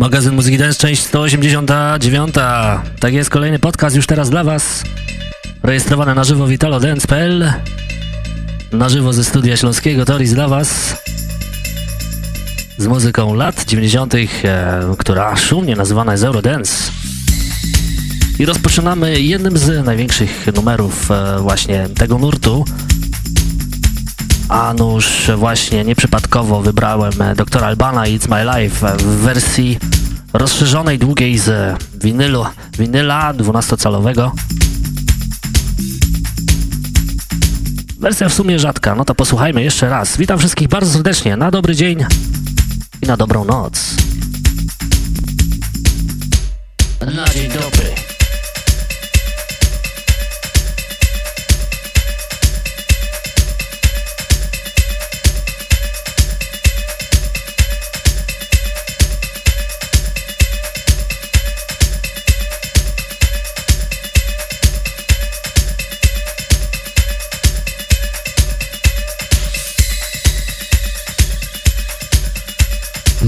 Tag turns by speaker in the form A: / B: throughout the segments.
A: Magazyn Muzyki Dance, część 189. Tak jest, kolejny podcast już teraz dla Was. Rejestrowany na żywo witalodance.pl Na żywo ze studia śląskiego Toris dla Was. Z muzyką lat 90., e, która szumnie nazywana jest Eurodance. I rozpoczynamy jednym z największych numerów e, właśnie tego nurtu. A nuż właśnie nieprzypadkowo wybrałem Dr. Albana It's My Life w wersji rozszerzonej, długiej z winylu, winyla 12-calowego. Wersja w sumie rzadka, no to posłuchajmy jeszcze raz. Witam wszystkich bardzo serdecznie, na dobry dzień i na dobrą noc. Na dzień dobry.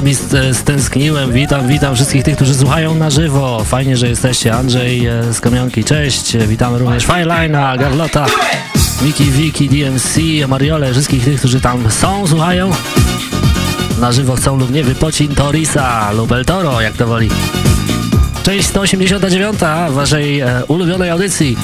A: Wami stęskniłem. Witam, witam wszystkich tych, którzy słuchają na żywo. Fajnie, że jesteście. Andrzej e, z Kamionki, cześć. Witamy również Firelina, Gawlota, Miki, Wiki, DMC, Mariole, wszystkich tych, którzy tam są, słuchają.
B: na żywo chcą lub nie wypocin Torisa lub El Toro, jak to woli. Część 189 waszej e, ulubionej audycji.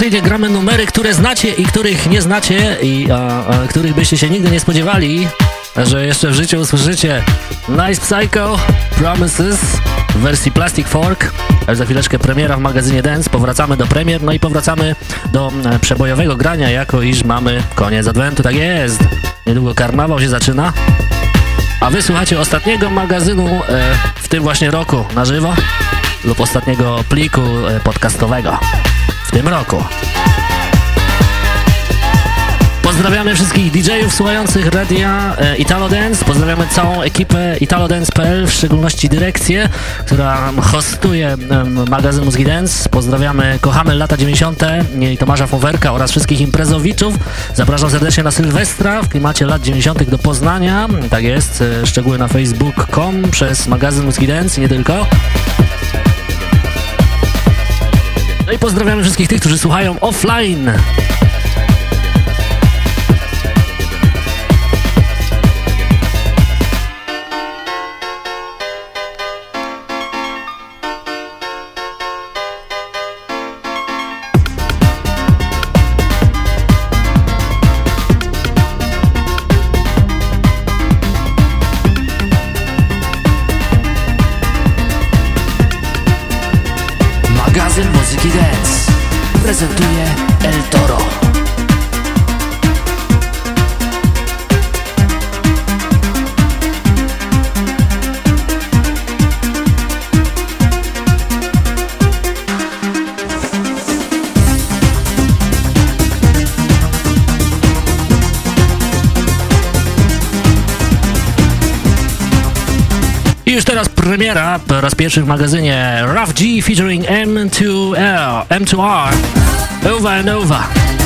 B: Tradycyjnie gramy numery, które znacie i których nie znacie i a, a, których byście się nigdy nie spodziewali, że jeszcze w życiu usłyszycie. Nice Psycho, Promises w wersji Plastic Fork. Za chwileczkę premiera w magazynie Dance. Powracamy do premier, no i powracamy do e, przebojowego grania, jako iż mamy koniec adwentu. Tak jest. Niedługo karnawał się zaczyna. A wysłuchacie ostatniego magazynu e, w tym właśnie roku na żywo lub ostatniego pliku e, podcastowego w tym roku. Pozdrawiamy wszystkich DJ-ów słuchających radia e, Italo Dance, pozdrawiamy całą ekipę italodance.pl, w szczególności dyrekcję, która hostuje magazyn Muzyki Dance. Pozdrawiamy, kochamy lata 90. i Tomasza Fowerka oraz wszystkich imprezowiczów. Zapraszam serdecznie na Sylwestra w klimacie lat 90. do Poznania. Tak jest, e, szczegóły na facebook.com przez magazyn Muzyki Dance, nie tylko. No i pozdrawiamy wszystkich tych, którzy słuchają offline. Premiera po raz pierwszy w magazynie Rough G featuring M2L, M2R, Over and Over.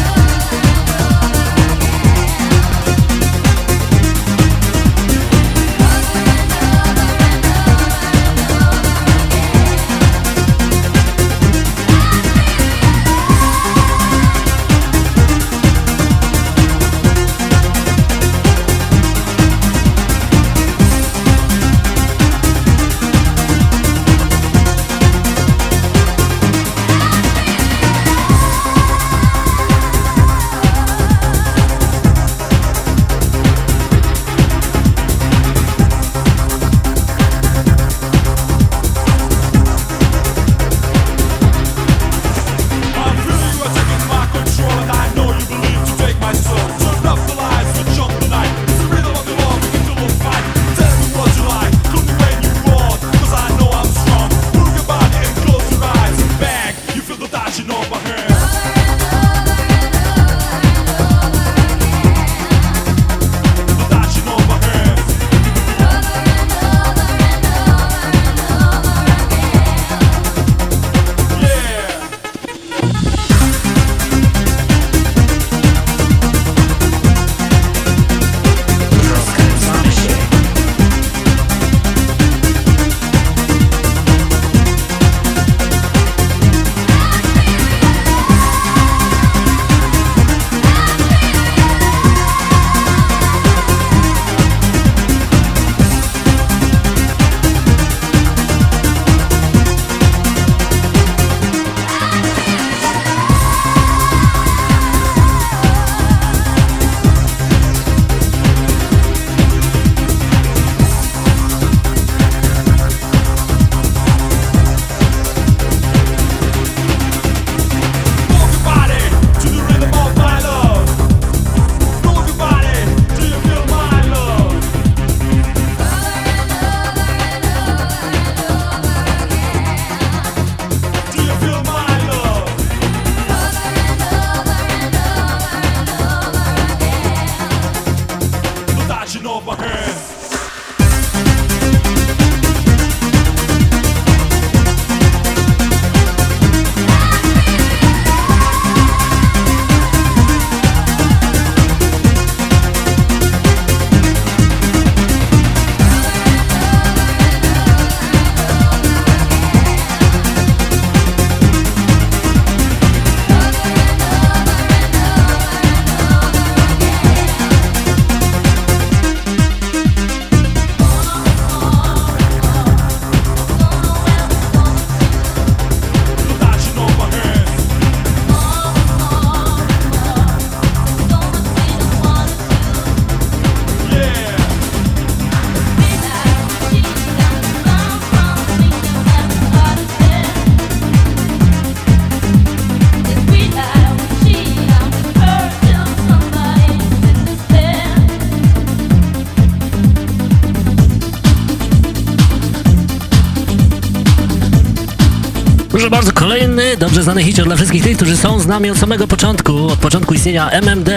B: Dobrze znany hicior dla wszystkich tych, którzy są z nami od samego początku, od początku istnienia MMD,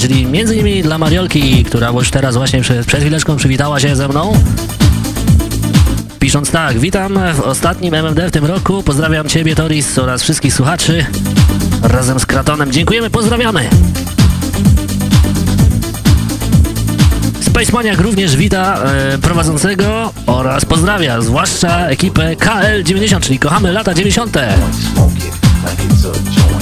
B: czyli między innymi dla Mariolki, która już teraz właśnie przed, przed chwileczką przywitała się ze mną. Pisząc tak, witam w ostatnim MMD w tym roku, pozdrawiam Ciebie Toris oraz wszystkich słuchaczy razem z Kratonem. Dziękujemy, pozdrawiamy! Spacemaniak również wita e, prowadzącego oraz pozdrawia, zwłaszcza ekipę KL90, czyli kochamy lata 90. Nie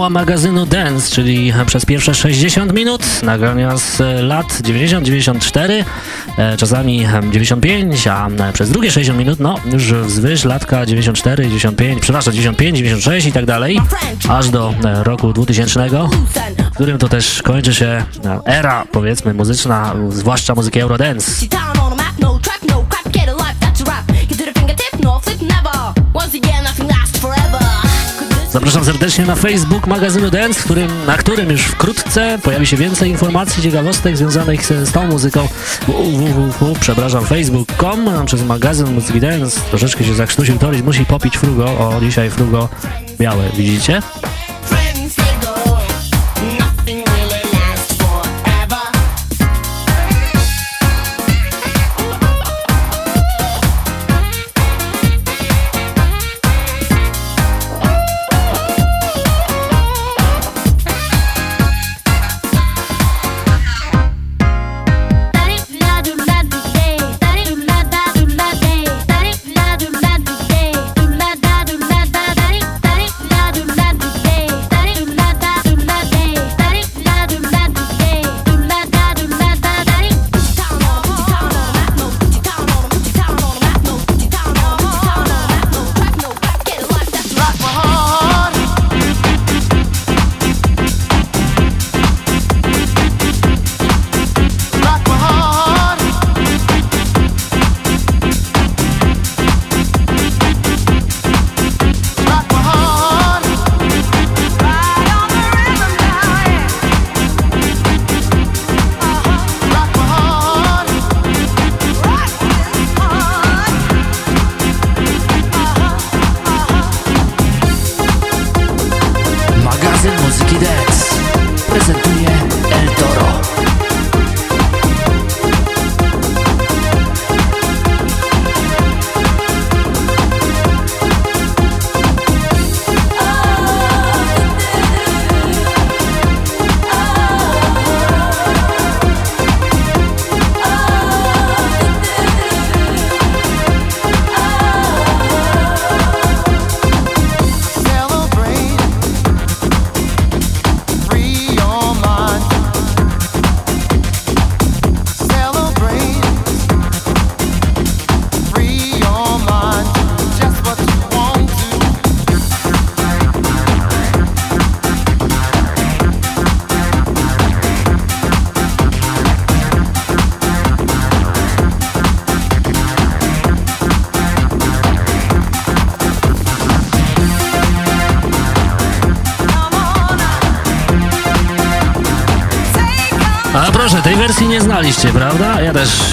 B: formuła magazynu Dance, czyli przez pierwsze 60 minut nagrania z lat 90-94, e, czasami 95, a przez drugie 60 minut, no już wzwyż latka 94, 95, przepraszam, 95, 96 i tak dalej, aż do e, roku 2000, w którym to też kończy się e, era, powiedzmy, muzyczna, zwłaszcza muzyki Eurodance. Zapraszam serdecznie na Facebook magazynu Dance, którym, na którym już wkrótce pojawi się więcej informacji, ciekawostek związanych z tą muzyką. www, przepraszam, facebook.com przez magazyn Muzyki Dance. Troszeczkę się zakrztusił Toris, musi popić frugo. O, dzisiaj frugo białe, widzicie?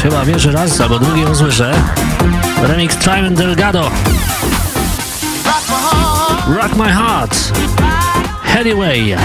B: Chyba pierwszy raz albo drugi ją słyszę. Remix Triman Delgado. Rock My Heart. Anyway.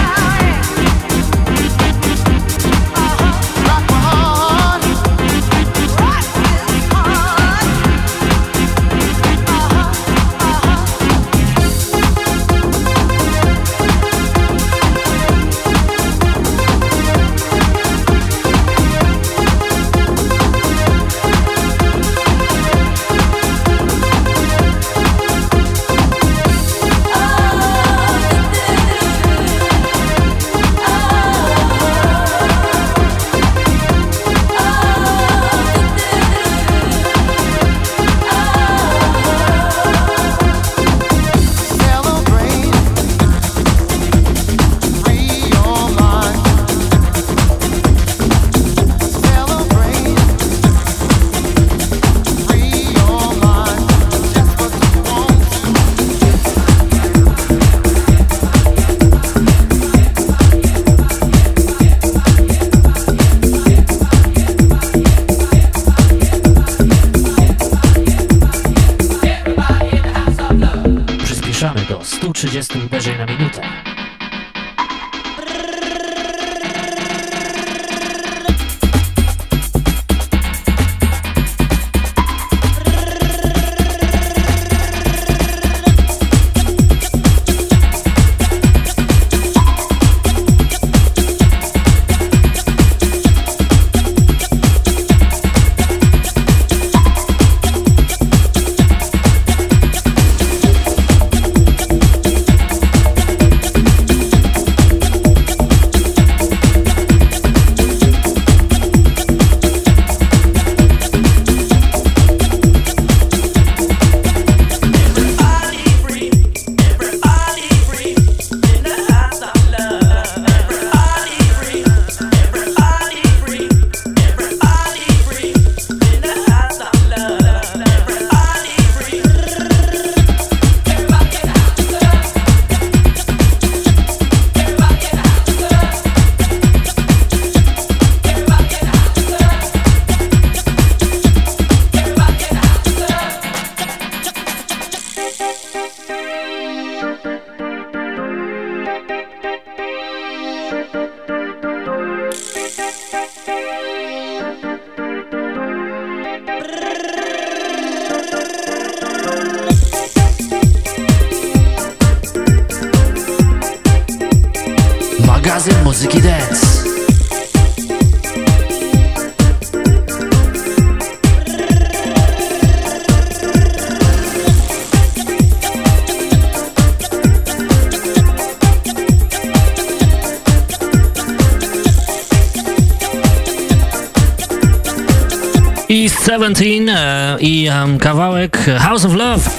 B: I um, kawałek House of Love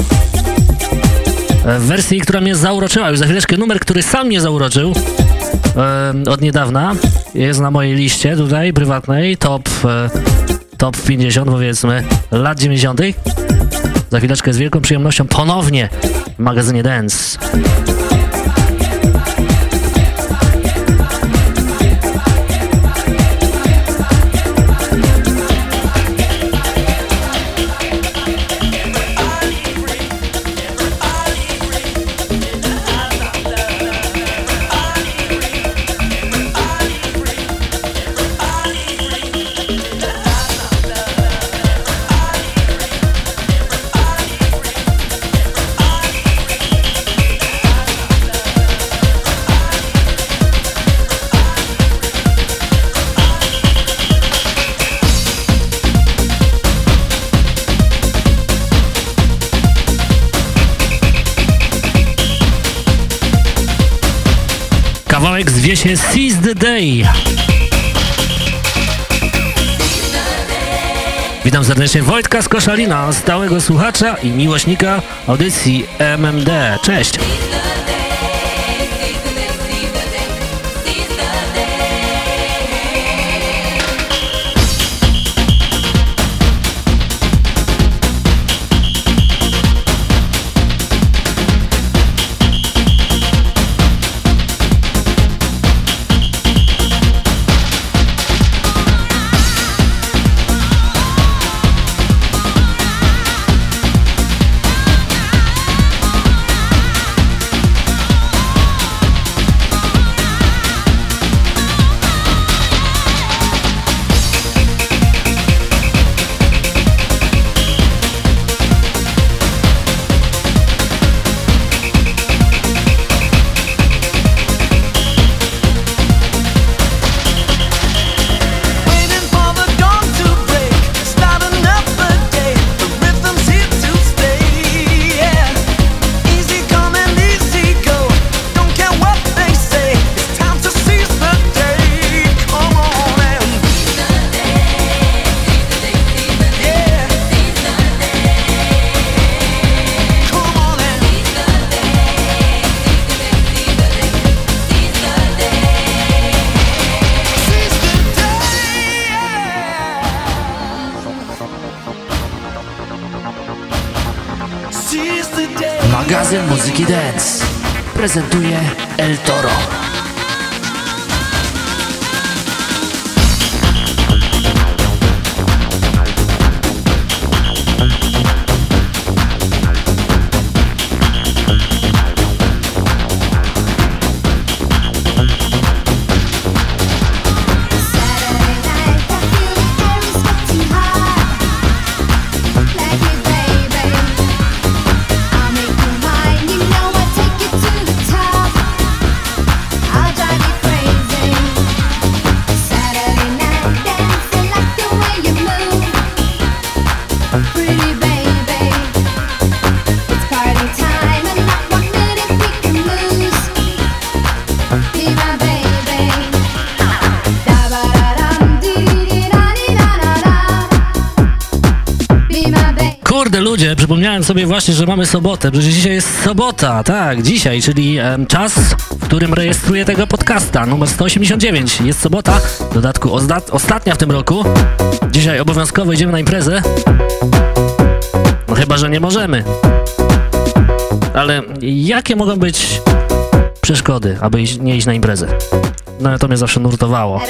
B: w wersji, która mnie zauroczyła. Już za chwileczkę numer, który sam mnie zauroczył e, od niedawna. Jest na mojej liście tutaj prywatnej, top, e, top 50 powiedzmy lat 90. Za chwileczkę z wielką przyjemnością ponownie w magazynie Dance. Serdecznie Wojtka z Koszalina, stałego słuchacza i miłośnika audycji MMD. Cześć! Sobie właśnie, że mamy sobotę, że dzisiaj jest sobota, tak, dzisiaj, czyli czas, w którym rejestruję tego podcasta, numer 189. Jest sobota, w dodatku ostatnia w tym roku. Dzisiaj obowiązkowo idziemy na imprezę. No chyba, że nie możemy. Ale jakie mogą być przeszkody, aby iść, nie iść na imprezę? No to mnie zawsze nurtowało,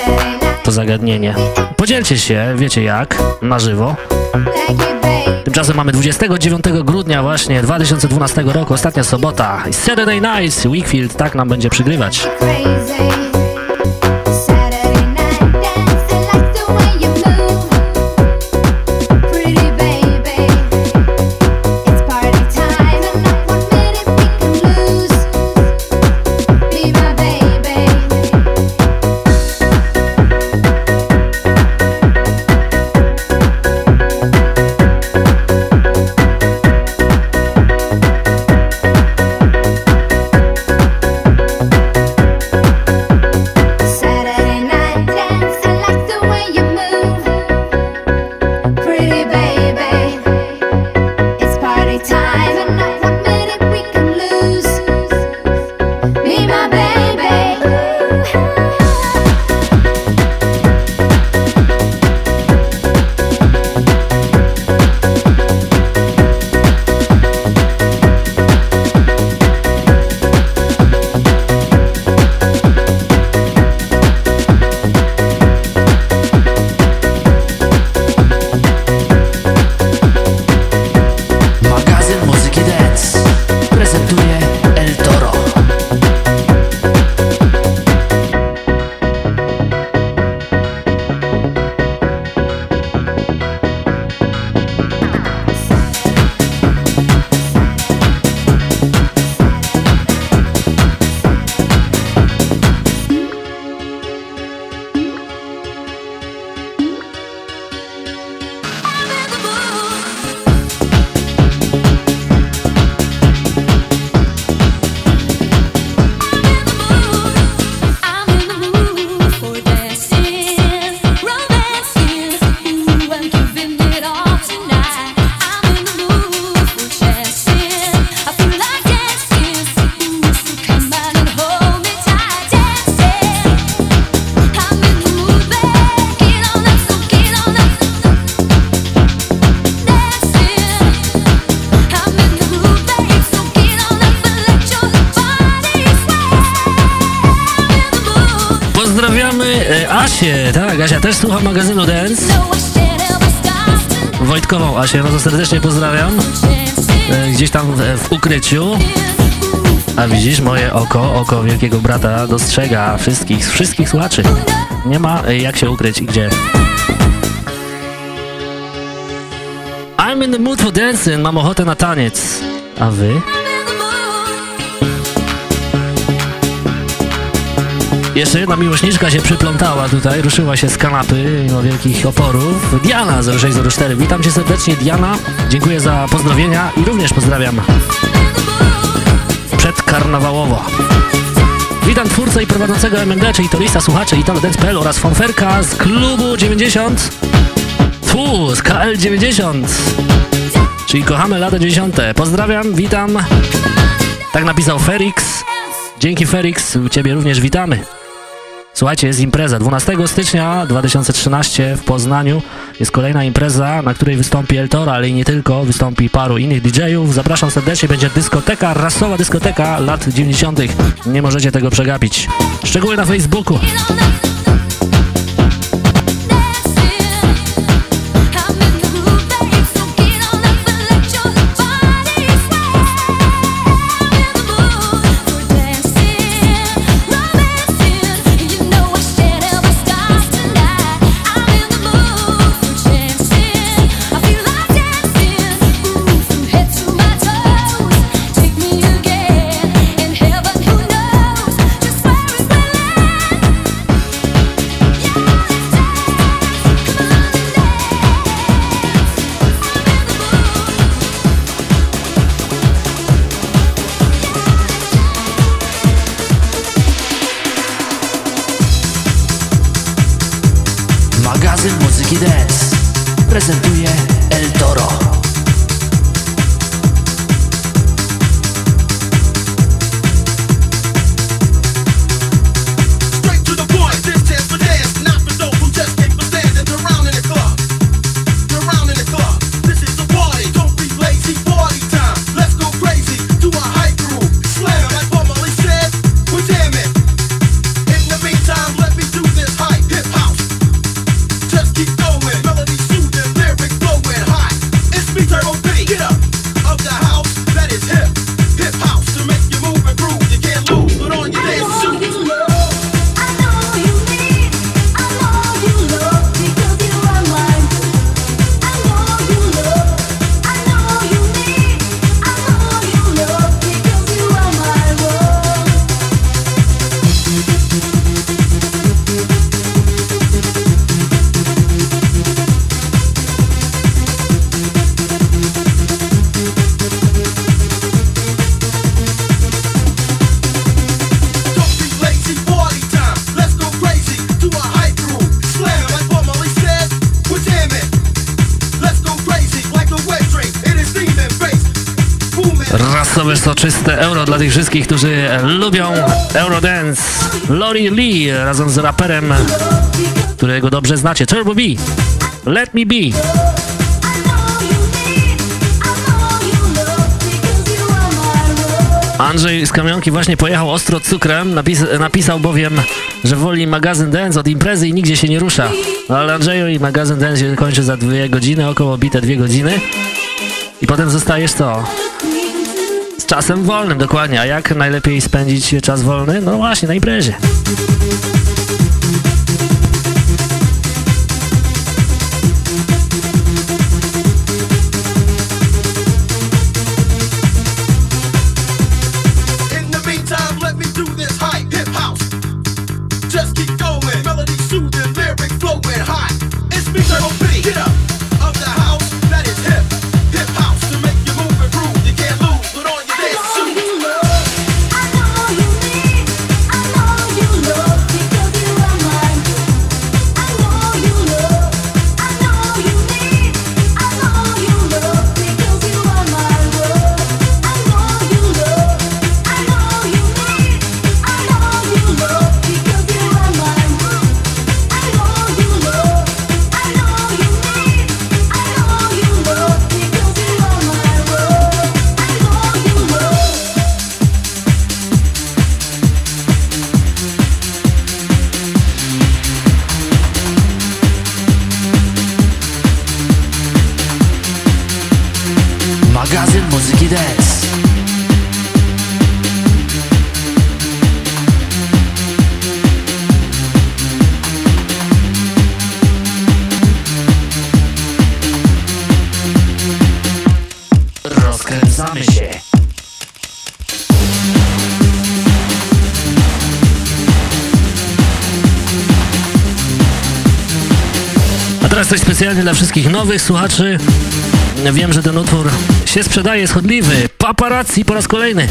B: to zagadnienie. Podzielcie się, wiecie jak, na żywo. Tymczasem mamy 29 grudnia właśnie 2012 roku, ostatnia sobota. Saturday Nights, Wickfield tak nam będzie przygrywać. Gasia też słucha magazynu Dance. Wojtkową Asię, to serdecznie pozdrawiam. E, gdzieś tam w, w ukryciu. A widzisz, moje oko, oko wielkiego brata dostrzega wszystkich, wszystkich słuchaczy. Nie ma e, jak się ukryć i gdzie. I'm in the mood for dancing, mam ochotę na taniec. A wy? Jeszcze jedna miłośniczka się przyplątała tutaj, ruszyła się z kanapy mimo wielkich oporów. Diana 0604, witam cię serdecznie Diana, dziękuję za pozdrowienia i również pozdrawiam przedkarnawałowo. Witam twórcę i prowadzącego MMD, czyli to lista słuchaczy Italo Dance.pl oraz fanferka z klubu 90 tu z KL90 czyli kochamy lata 90. Pozdrawiam, witam. Tak napisał Ferix. Dzięki Ferix, u Ciebie również witamy. Słuchajcie, jest impreza. 12 stycznia 2013 w Poznaniu jest kolejna impreza, na której wystąpi Eltora, ale i nie tylko, wystąpi paru innych DJ-ów. Zapraszam serdecznie, będzie dyskoteka, rasowa dyskoteka lat 90. Nie możecie tego przegapić. Szczegóły na Facebooku. Soczyste euro dla tych wszystkich, którzy lubią Eurodance. Lori Lee razem z raperem, którego dobrze znacie, Turbo B. Let Me Be. Andrzej z Kamionki właśnie pojechał ostro cukrem, napis napisał bowiem, że woli magazyn Dance od imprezy i nigdzie się nie rusza. No ale Andrzeju i magazyn Dance się kończy za dwie godziny, około bite dwie godziny. I potem zostajesz co? Z czasem wolnym, dokładnie. A jak najlepiej spędzić czas wolny? No właśnie, na imprezie. Specjalnie dla wszystkich nowych słuchaczy. Wiem, że ten utwór się sprzedaje, schodliwy. Paparazzi po raz kolejny.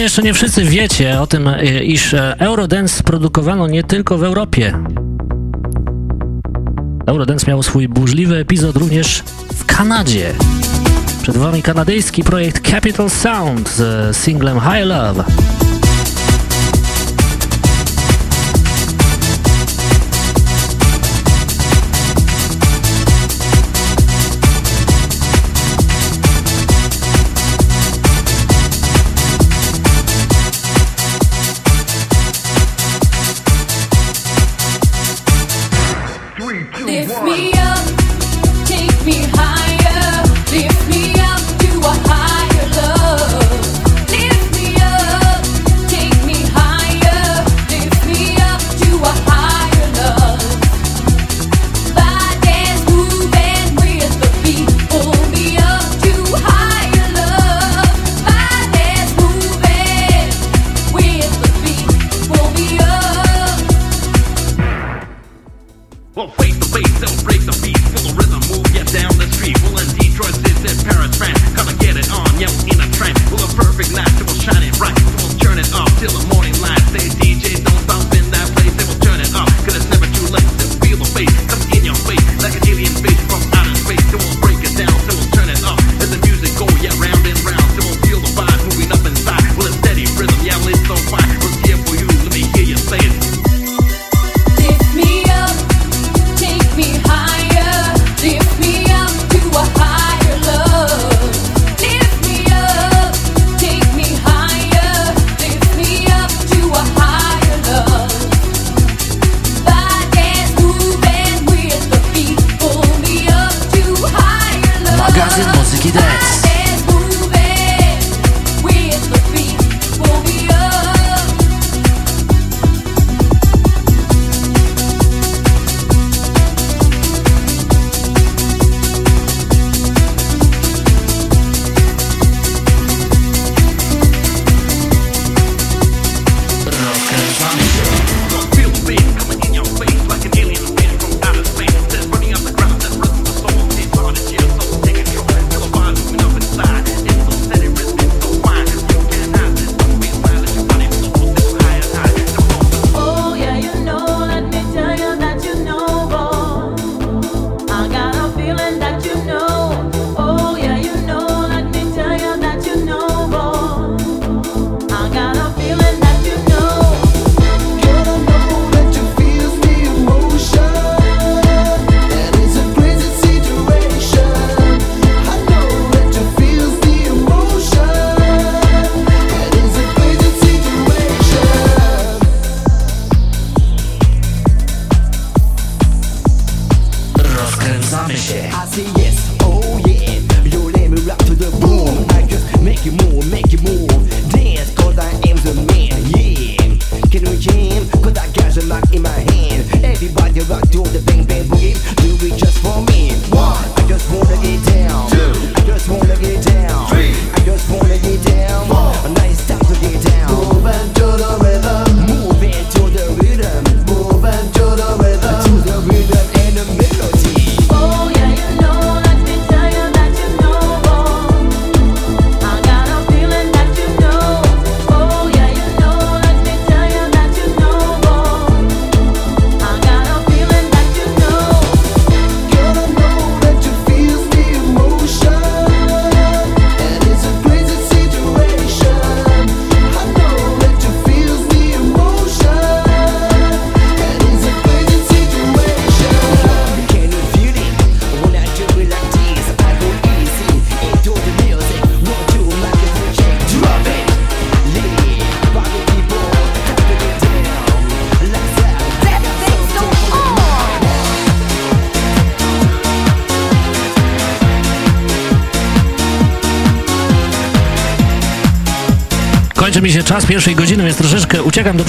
C: Pewnie jeszcze nie wszyscy wiecie o tym, e, iż e, Eurodance produkowano nie tylko w Europie. Eurodance miał swój burzliwy epizod również w Kanadzie. Przed wami kanadyjski projekt Capital Sound z singlem High Love.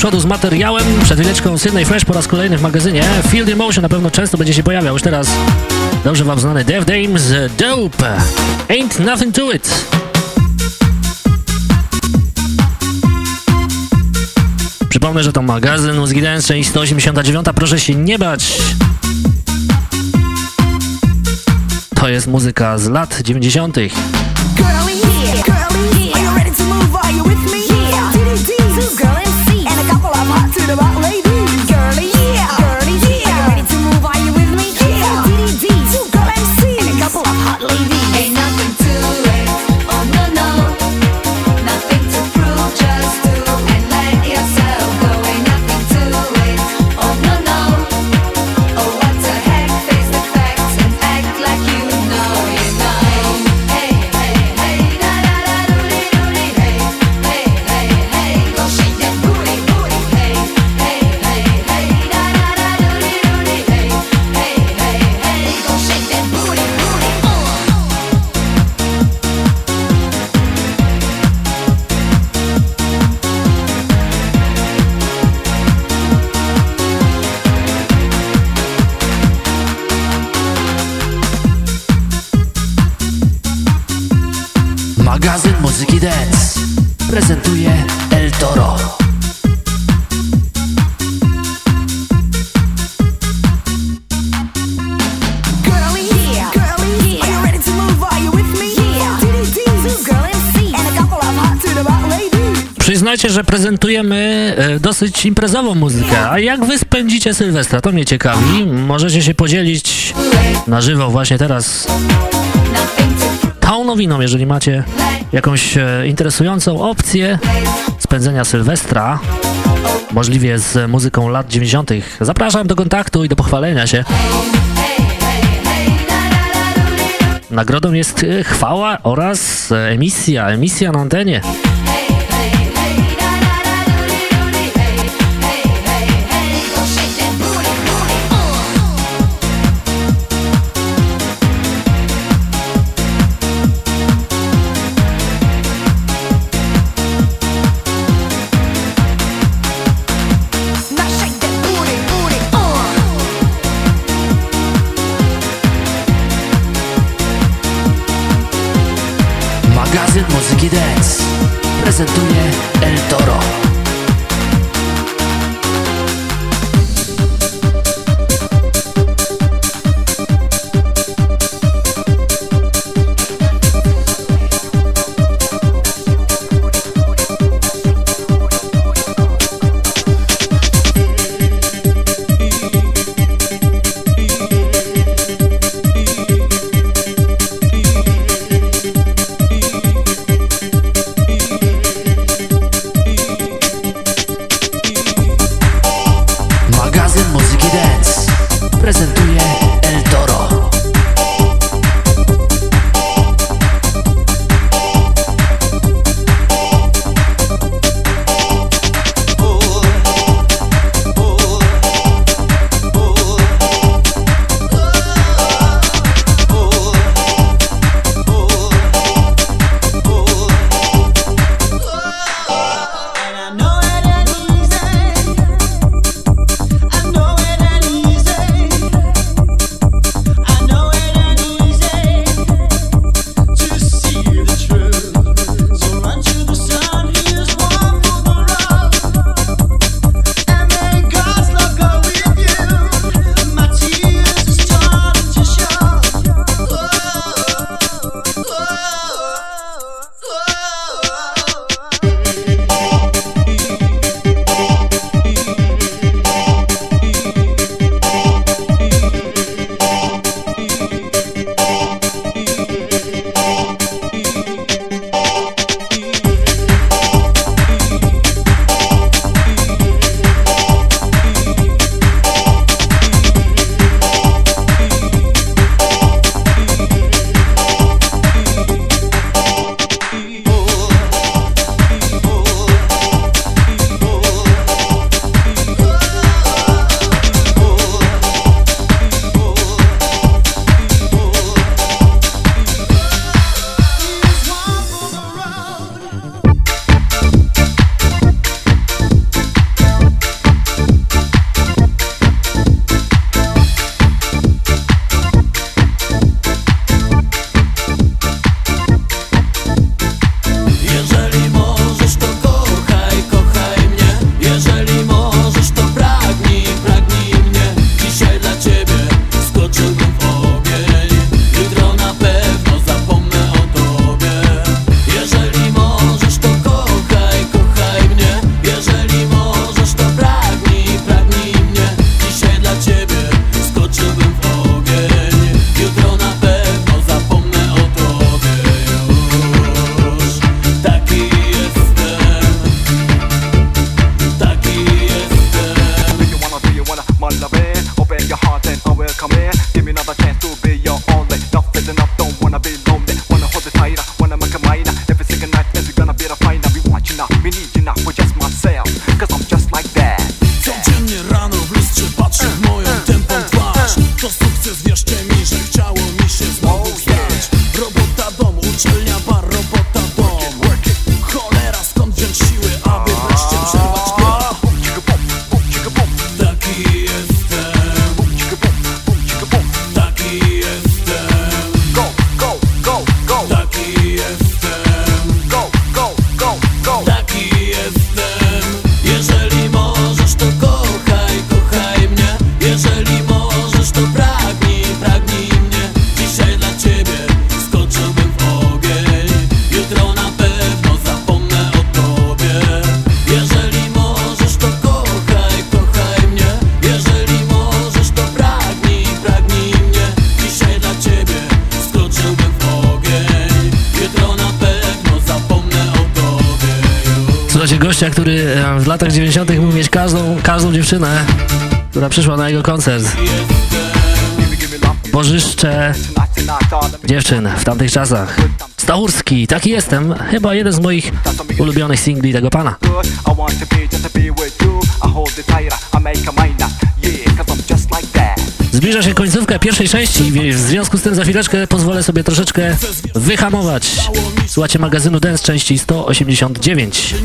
C: Przodu z materiałem. Przed chwileczką Sydney Fresh po raz kolejny w magazynie. Field Emotion na pewno często będzie się pojawiał. Już teraz dobrze wam znany Dev Dame z Dope. Ain't nothing to it. Przypomnę, że to magazyn Muzyki Dance, część 189. Proszę się nie bać. To jest muzyka z lat 90.
B: Dance prezentuje El Toro. Przyznajcie, że prezentujemy e, dosyć imprezową muzykę. A jak wy spędzicie Sylwestra? To mnie ciekawi. Możecie się podzielić na żywo właśnie teraz tą nowiną, jeżeli macie jakąś e, interesującą opcję spędzenia Sylwestra, możliwie z muzyką lat 90. Zapraszam do kontaktu i do pochwalenia się. Nagrodą jest e, chwała oraz emisja, emisja na antenie. Prezentuje
D: jego koncert. Bożyszcze dziewczyn w tamtych czasach. Stachurski, taki jestem. Chyba jeden z moich ulubionych singli tego pana. Zbliża się końcówka pierwszej części, w związku z tym za chwileczkę pozwolę sobie troszeczkę wyhamować. Słuchajcie magazynu Dance części 189.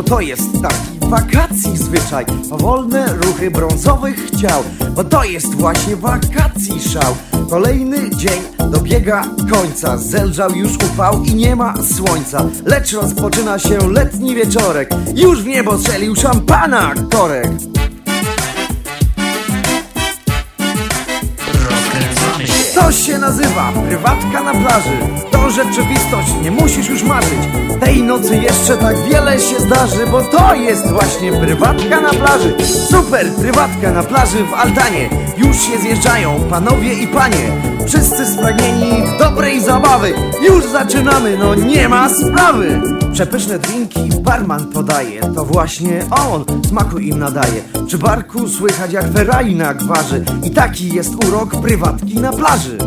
C: bo to jest taki wakacji zwyczaj. Powolne ruchy brązowych ciał, bo to jest właśnie wakacji szał. Kolejny dzień dobiega końca. Zelżał już upał i nie ma słońca. Lecz rozpoczyna się letni wieczorek. Już w niebo strzelił szampana aktorek To się nazywa prywatka na plaży. To rzeczywistość, nie musisz już marzyć. Tej nocy jeszcze tak wiele się zdarzy Bo to jest właśnie prywatka na plaży. Super prywatka na plaży w Altanie Już się zjeżdżają panowie i panie. Wszyscy spragnieni dobrej zabawy. Już zaczynamy, no nie ma sprawy. Przepyszne drinki barman podaje. To właśnie on smaku im nadaje czy barku słychać jak ferajna gwarzy I taki jest urok prywatki na plaży.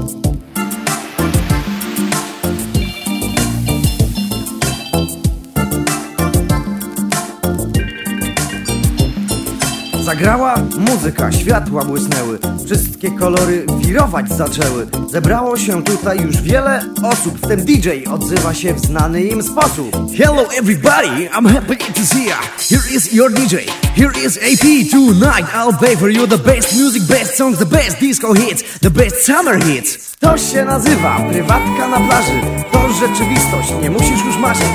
C: Zagrała muzyka, światła błysnęły. Wszyscy Wszystkie kolory wirować zaczęły. Zebrało się tutaj już wiele osób. W tym DJ odzywa się w znany im sposób. Hello everybody, I'm happy to see ya. Here is your DJ, here is AP Tonight. I'll play for you the best music, best songs, the best disco hits The best summer hits. To się nazywa prywatka na plaży. To rzeczywistość, nie musisz już marzyć.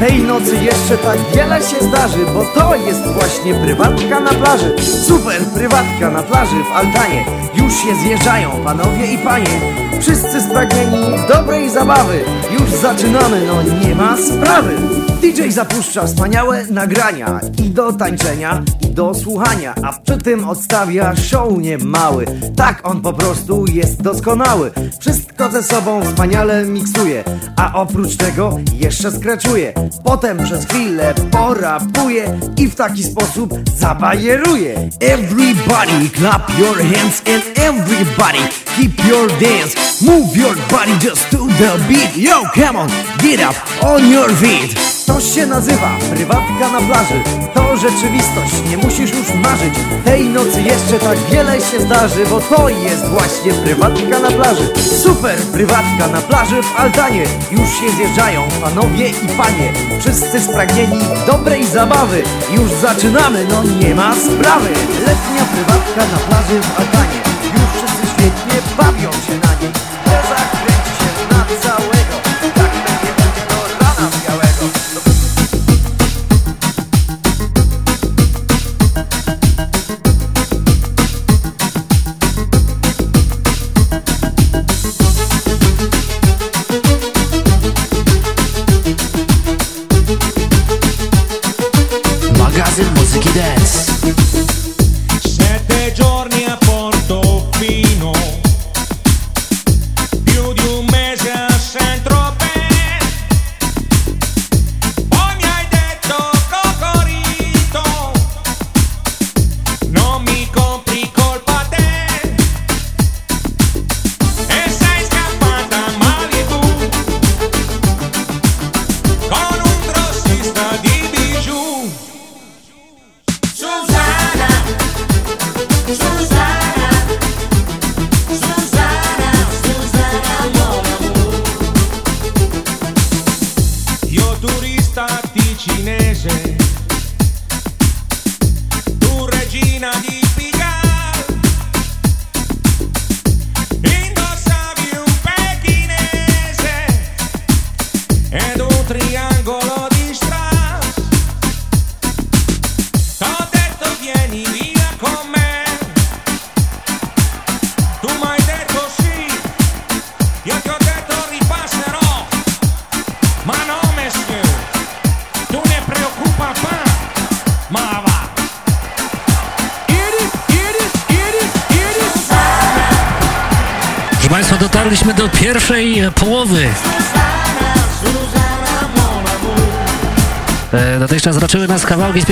C: Tej nocy jeszcze tak wiele się zdarzy Bo to jest właśnie prywatka na plaży. Super prywatka na plaży w altanie. Już się zjeżdżają panowie i panie. Wszyscy spragnieni dobrej zabawy. Już zaczynamy, no nie ma sprawy DJ zapuszcza wspaniałe nagrania I do tańczenia, i do słuchania A przy tym odstawia show niemały. Tak on po prostu jest doskonały. Wszystko ze sobą wspaniale miksuje A oprócz tego jeszcze skreczuje. Potem przez chwilę porapuje I w taki sposób zabajeruje. Everybody clap your hands And everybody keep your dance. Move your body just to the beat. Yo, come on, get up on your feet to się nazywa prywatka na plaży. To rzeczywistość, nie musisz już marzyć. Tej nocy jeszcze tak wiele się zdarzy Bo to jest właśnie prywatka na plaży. Super prywatka na plaży w altanie. Już się zjeżdżają panowie i panie. Wszyscy spragnieni dobrej zabawy. Już zaczynamy, no nie ma sprawy. Letnia prywatka na plaży w altanie. Już wszyscy świetnie bawią się na niej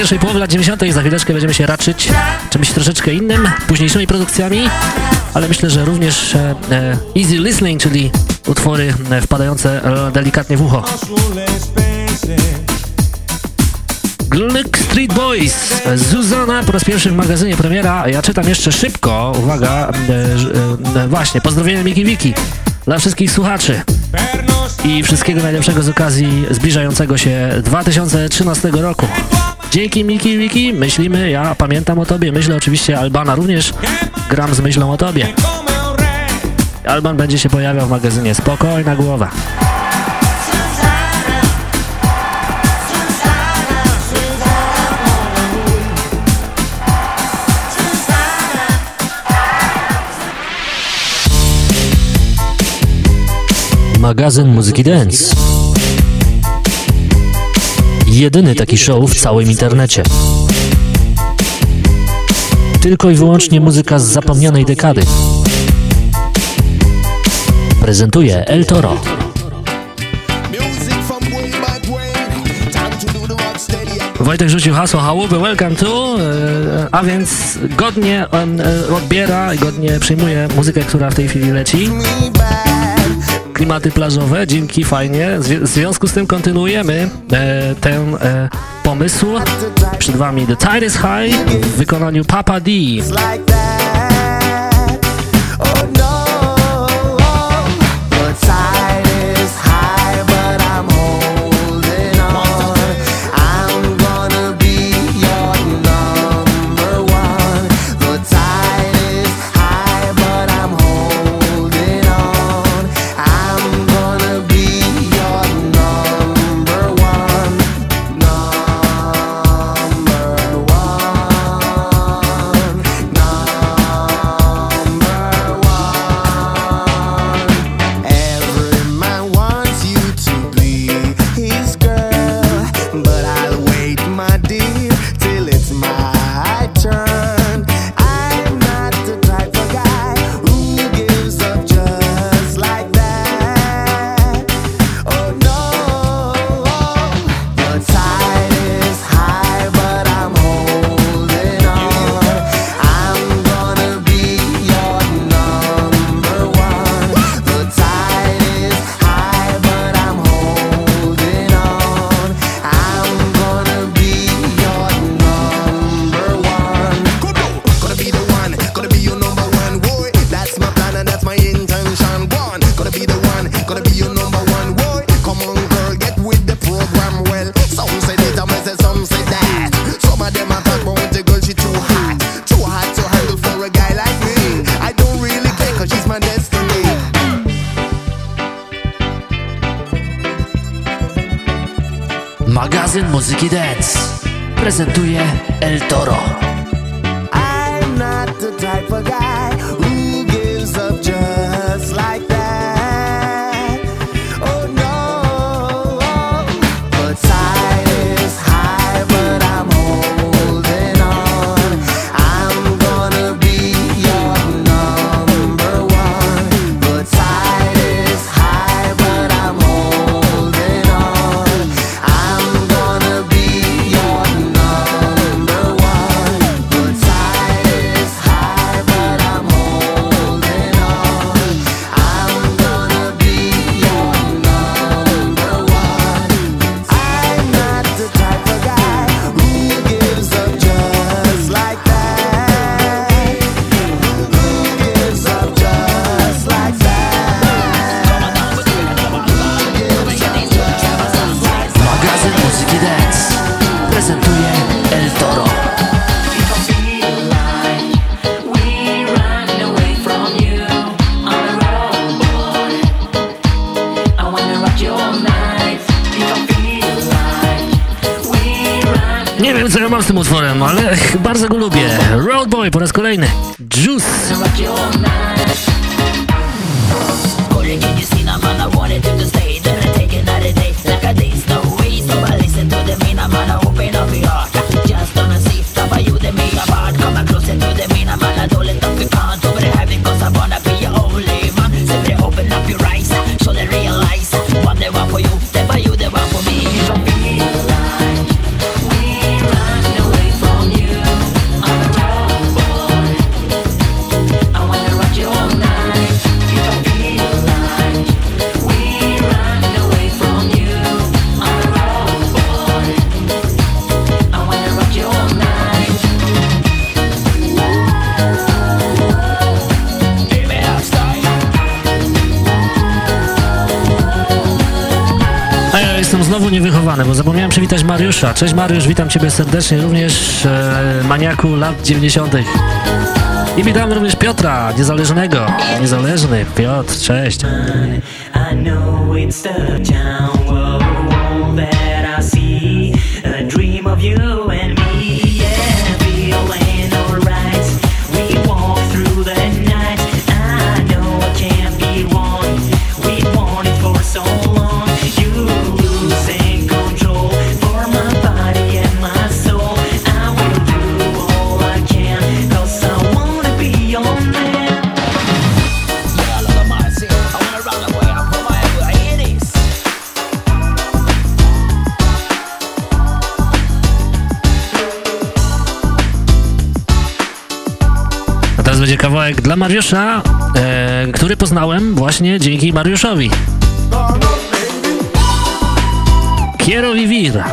B: pierwszej połowy lat 90. Za chwileczkę będziemy się raczyć czymś troszeczkę innym, późniejszymi produkcjami, ale myślę, że również e, e, easy listening, czyli utwory e, wpadające e, delikatnie w ucho. Glick Street Boys, Zuzana po raz pierwszy w magazynie premiera. Ja czytam jeszcze szybko, uwaga, e, e, właśnie, pozdrowienia Miki Wiki dla wszystkich słuchaczy i wszystkiego najlepszego z okazji zbliżającego się 2013 roku. Dzięki Miki Wiki myślimy, ja pamiętam o tobie, myślę oczywiście Albana również, gram z myślą o tobie. Alban będzie się pojawiał w magazynie, spokojna głowa. Magazyn Muzyki Dance. Jedyny taki show w całym internecie. Tylko i wyłącznie muzyka z zapomnianej dekady. Prezentuje El Toro. Wojtek rzucił hasło Hałupy Welcome to, e, a więc godnie on e, odbiera godnie przyjmuje muzykę, która w tej chwili leci. Klimaty plażowe, dzięki, fajnie. W zwi- w związku z tym kontynuujemy e, tę e,
E: pomysł. Przed wami The Tide is High w wykonaniu Papa D.
B: mam z tym utworem, ale bardzo go lubię. Roadboy po raz kolejny. Juice.
E: Przywitać Mariusza. Cześć Mariusz, witam Ciebie serdecznie, również e, maniaku lat 90. I witam również Piotra, niezależnego. Niezależny Piotr, cześć. I know it's the town, Mariusza, e, który poznałem właśnie dzięki Mariuszowi. Quiero vivir.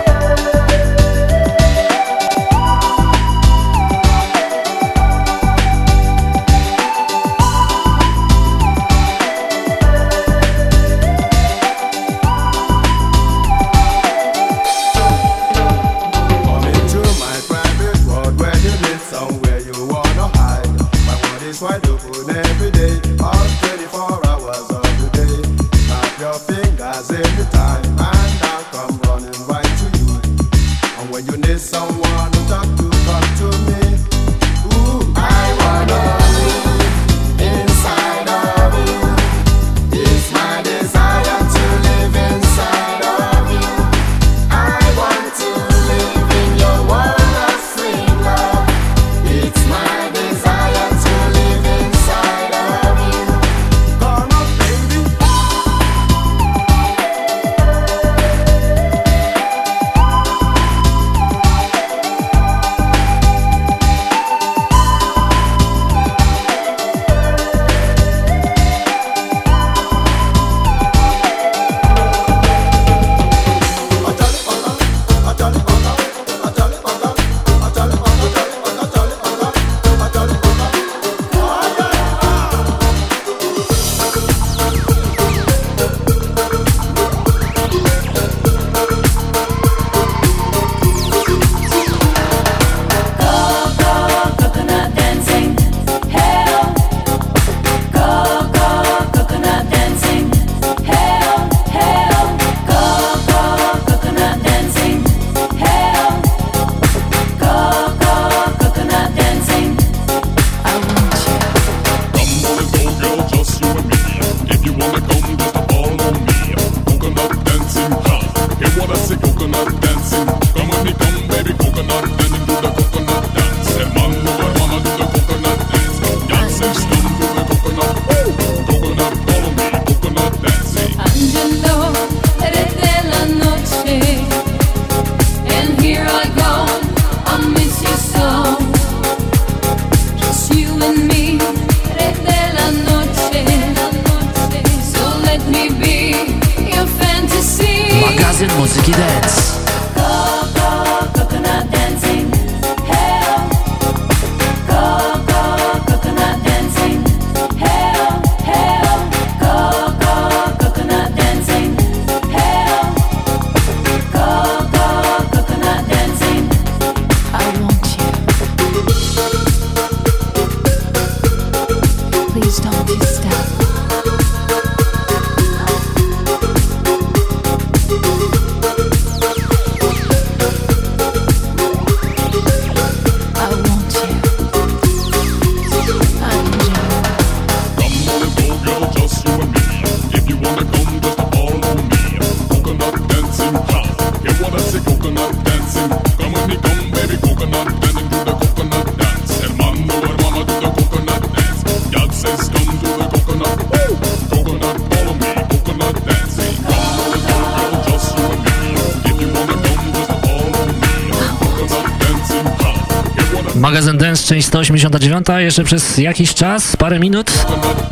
D: 189, jeszcze przez jakiś czas, parę minut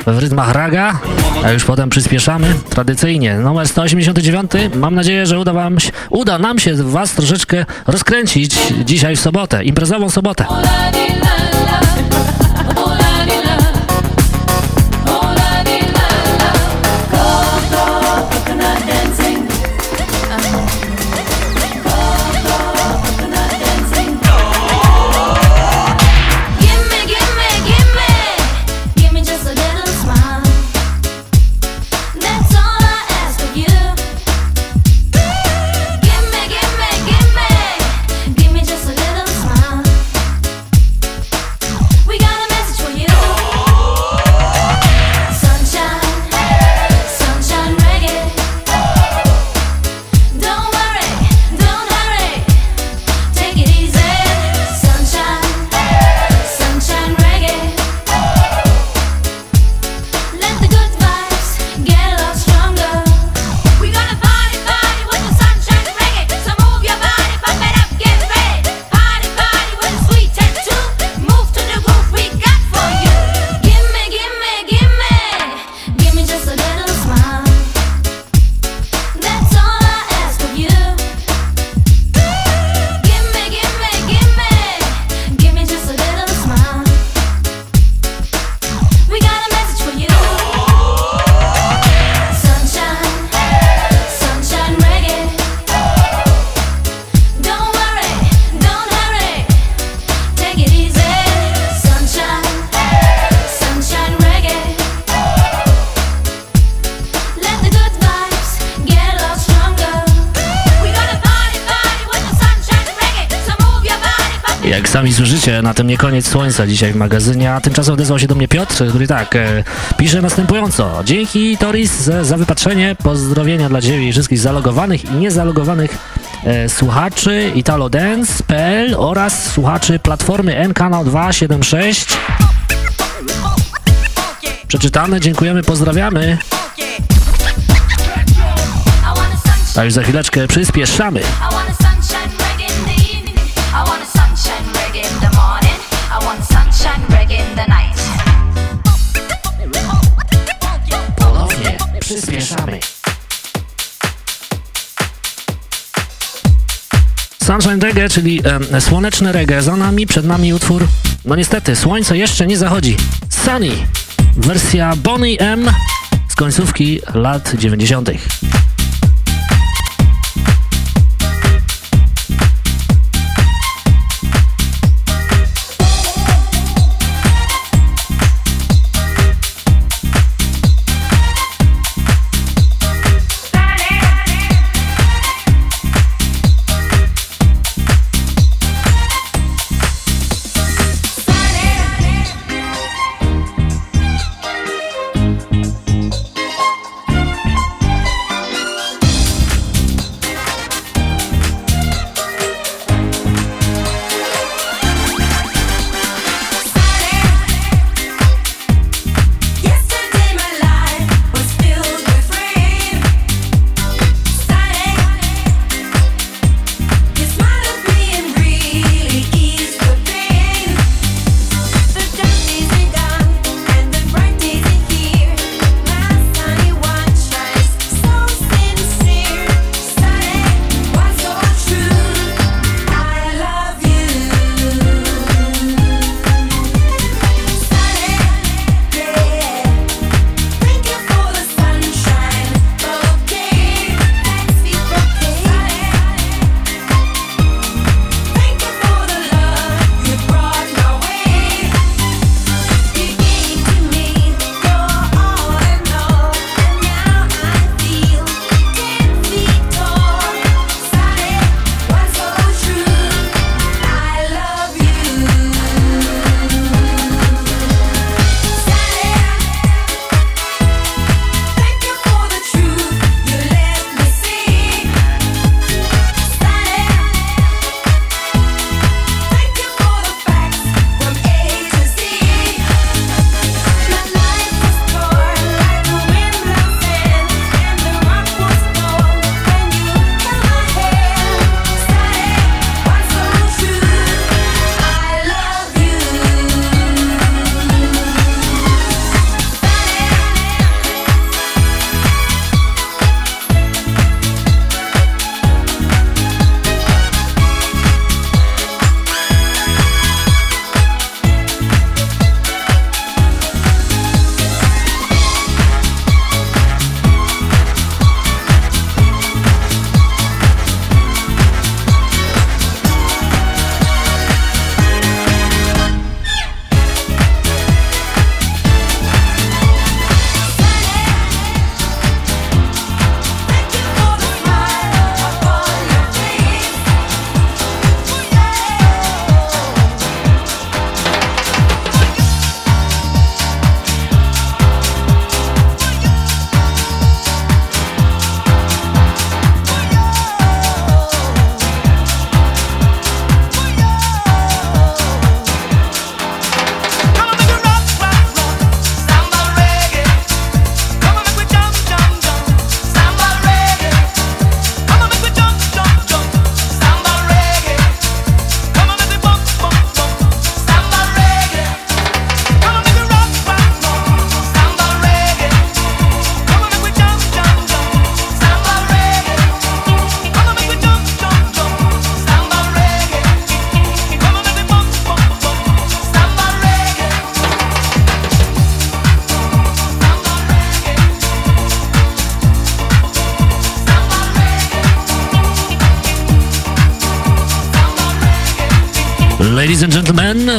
D: w rytmach raga, a już potem przyspieszamy tradycyjnie. Numer 189, mam nadzieję, że uda, wam, uda nam się Was troszeczkę rozkręcić dzisiaj w sobotę, imprezową sobotę. Na tym nie koniec słońca dzisiaj w magazynie, a tymczasem odezwał się do mnie Piotr, który tak e, pisze następująco. Dzięki Toris za, za wypatrzenie, pozdrowienia dla Ciebie i wszystkich zalogowanych i niezalogowanych e, słuchaczy italodance.pl oraz słuchaczy platformy N Kanał 276. Przeczytane, dziękujemy, pozdrawiamy. A już za chwileczkę przyspieszamy. Sunshine Reggae, czyli e, słoneczne reggae za nami, przed nami utwór, no niestety, słońce jeszcze nie zachodzi. Sunny, wersja Bonnie M z końcówki lat 90.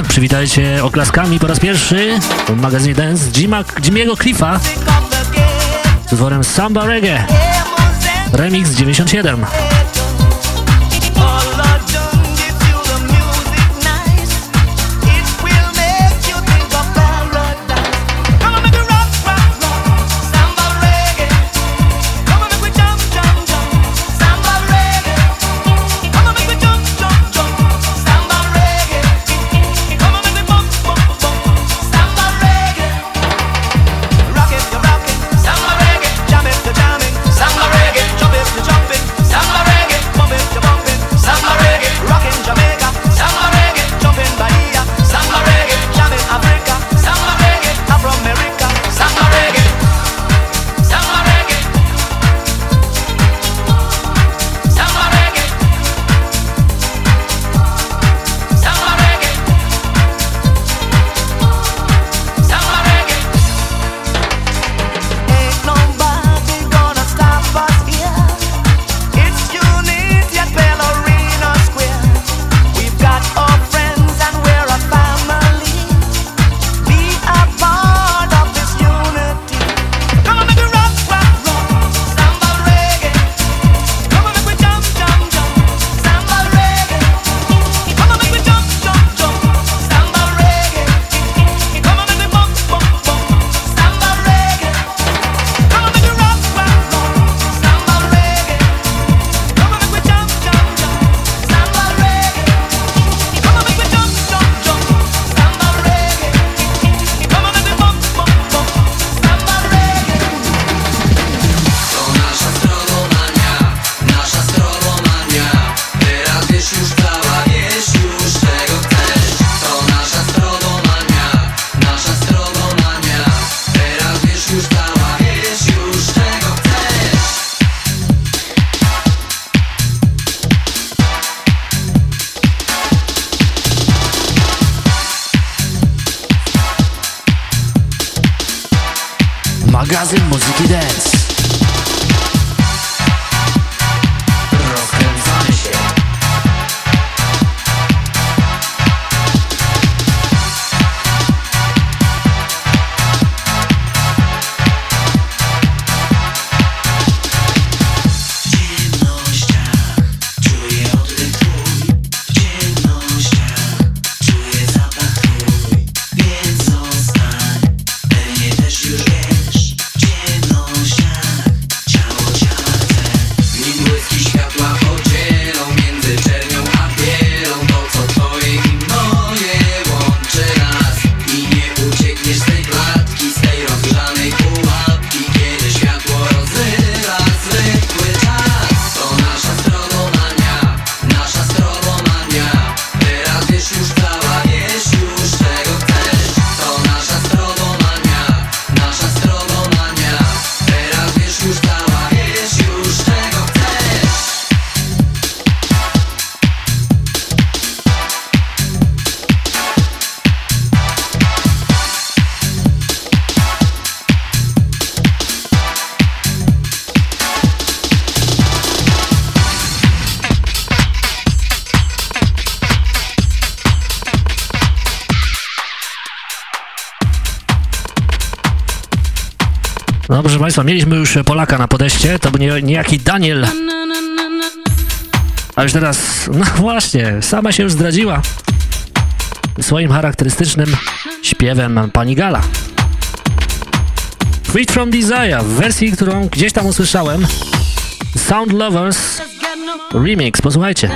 F: przywitajcie oklaskami po raz pierwszy w magazynie Dance Jima, Jimmy'ego Cliffa. Z utworem Samba Reggae. Remix 97. Państwa, mieliśmy już Polaka na podeście, to był nie, niejaki Daniel. A już teraz, no właśnie, sama się już zdradziła swoim charakterystycznym śpiewem pani Gala. Freed from Desire w wersji, którą gdzieś tam usłyszałem. Sound Lovers Remix, posłuchajcie.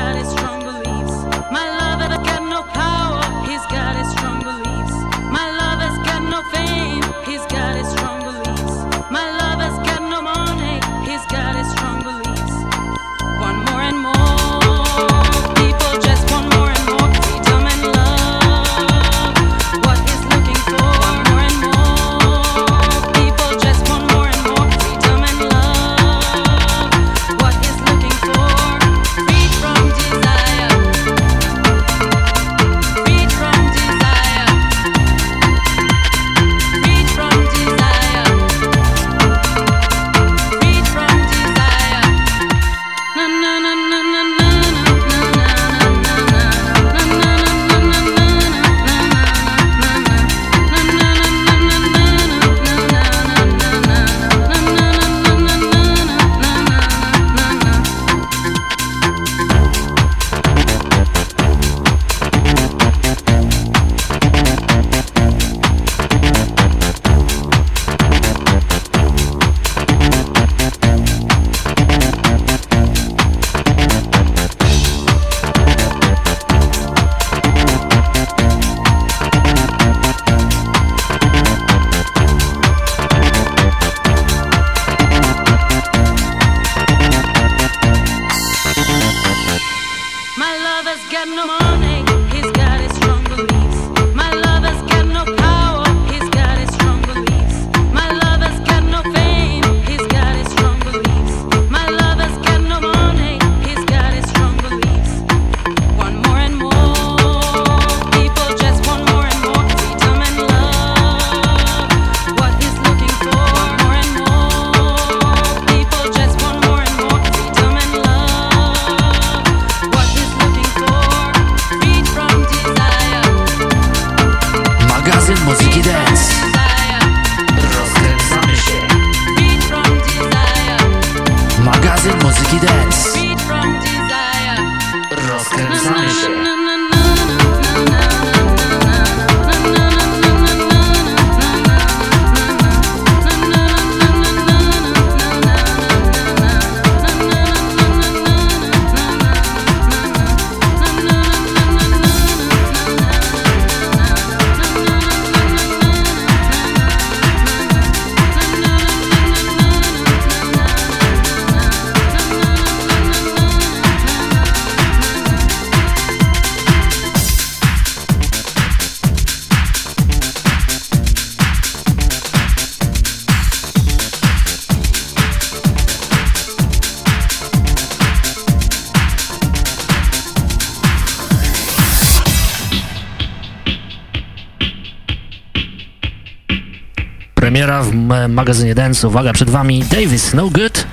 B: W magazynie Dance. Uwaga, przed wami Davis No Good,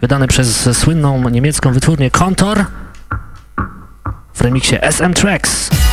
B: wydany przez słynną niemiecką wytwórnię Kontor w remiksie SM Tracks.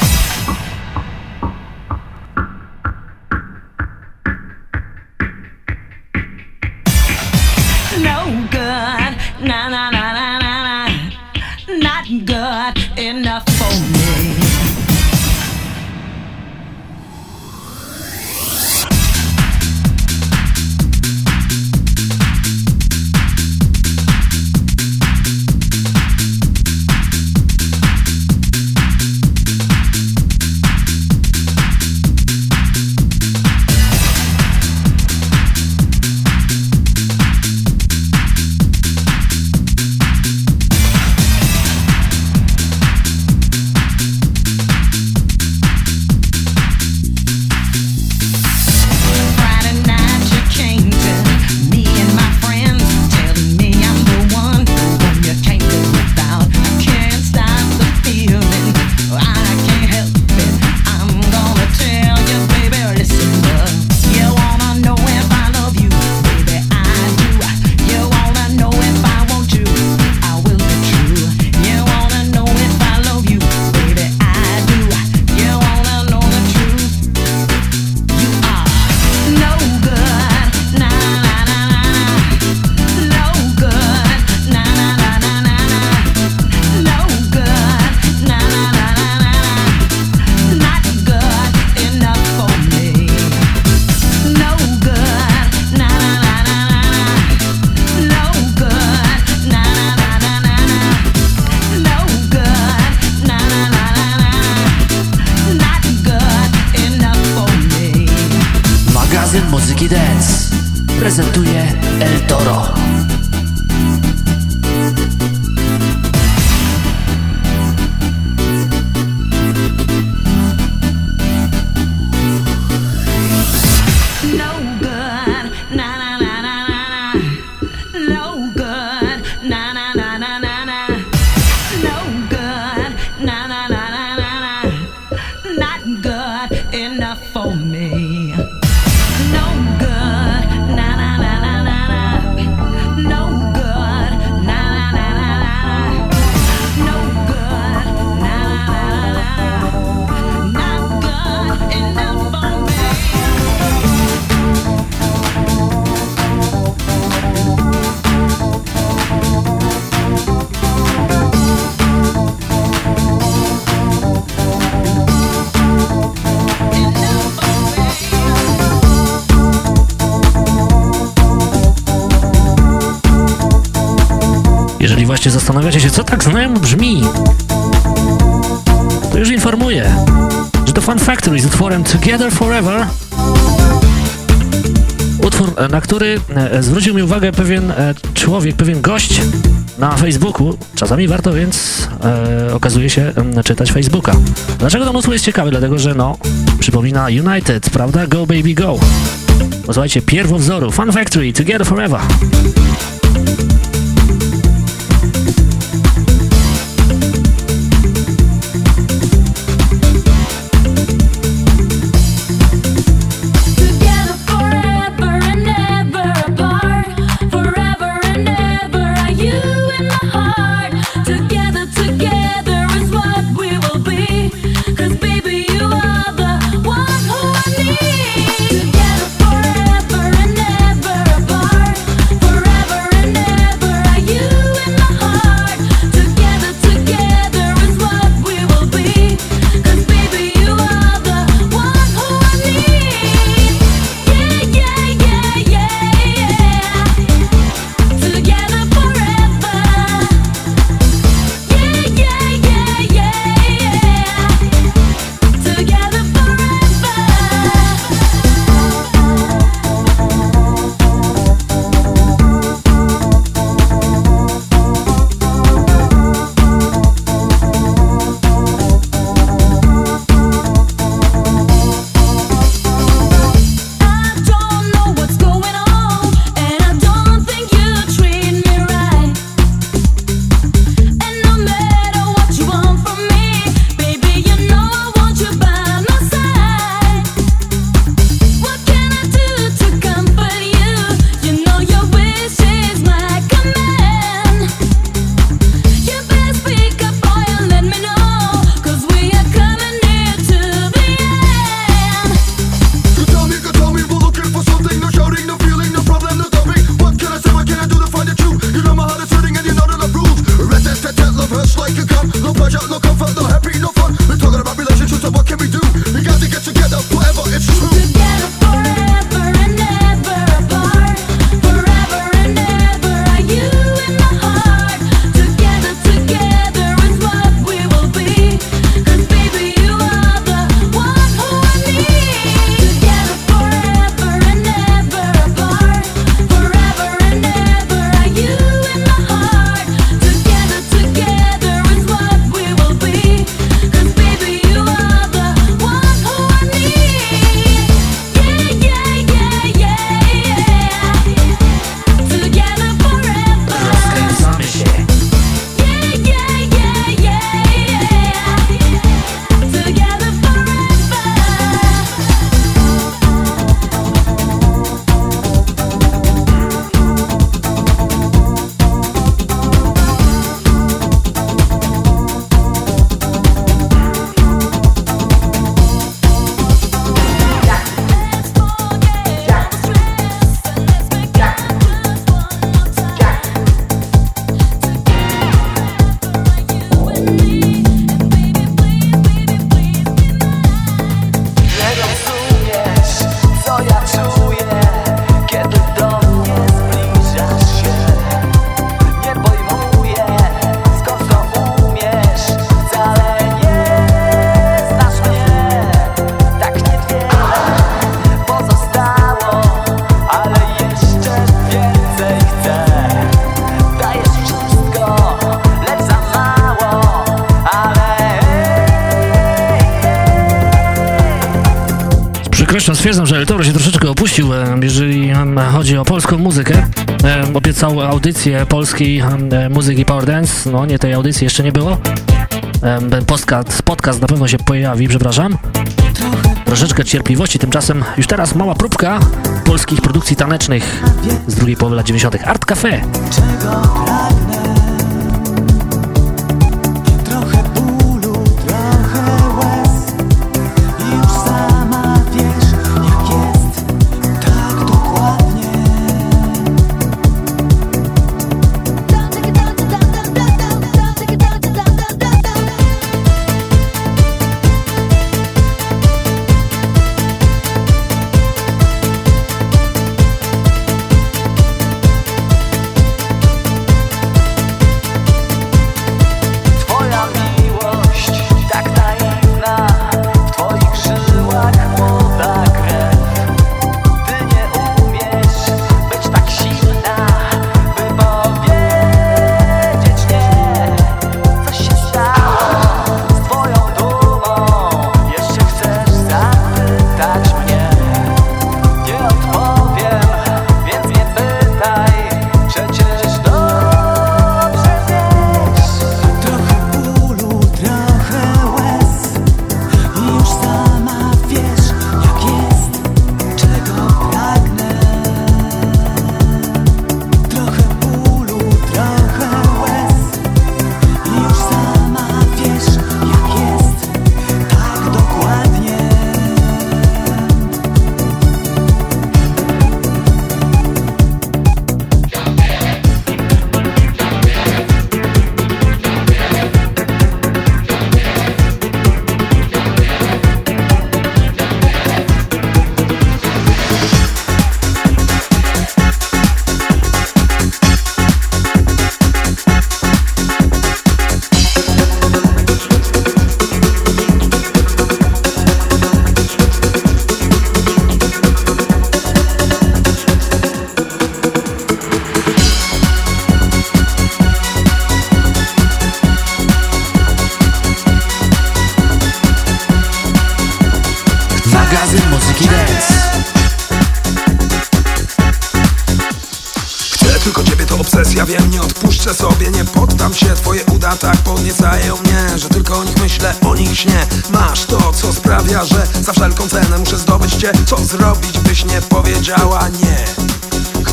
B: Zastanawiacie się, co tak znajomo brzmi, to już informuję, że to Fun Factory z utworem Together Forever, utwór, na który e, zwrócił mi uwagę pewien e, człowiek, pewien gość
D: na Facebooku. Czasami warto więc, e, okazuje się, czytać Facebooka. Dlaczego to mocno jest ciekawe? Dlatego, że no, przypomina United, prawda? Go baby go. Posłuchajcie, pierwowzoru, Fun Factory, Together Forever. Audycję polskiej e, muzyki Power Dance, no nie tej audycji jeszcze nie było. Podcast, podcast na pewno się pojawi, przepraszam. Troszeczkę cierpliwości, tymczasem już teraz mała próbka polskich produkcji tanecznych z drugiej połowy lat 90. Art Cafe.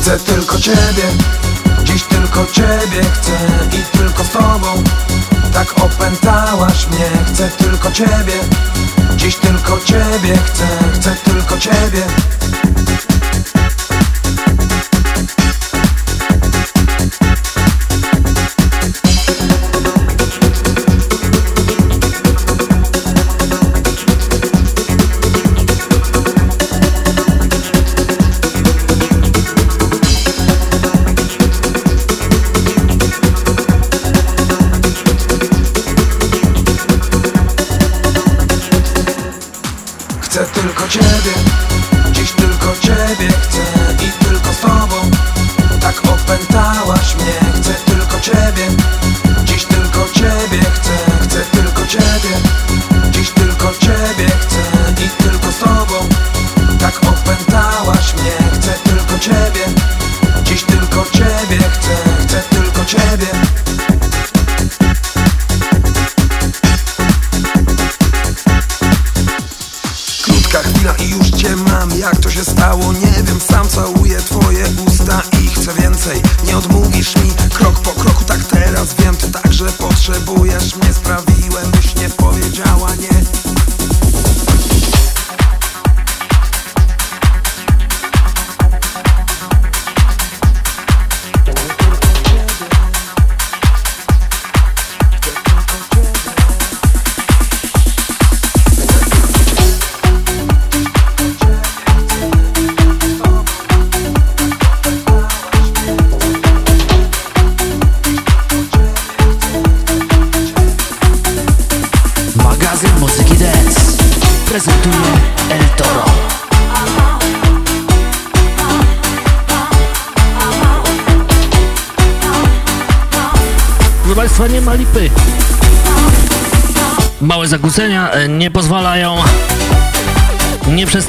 C: Chcę tylko ciebie, dziś tylko ciebie chcę i tylko z tobą. Tak opętałaś mnie, chcę tylko ciebie, dziś tylko ciebie chcę, chcę tylko ciebie.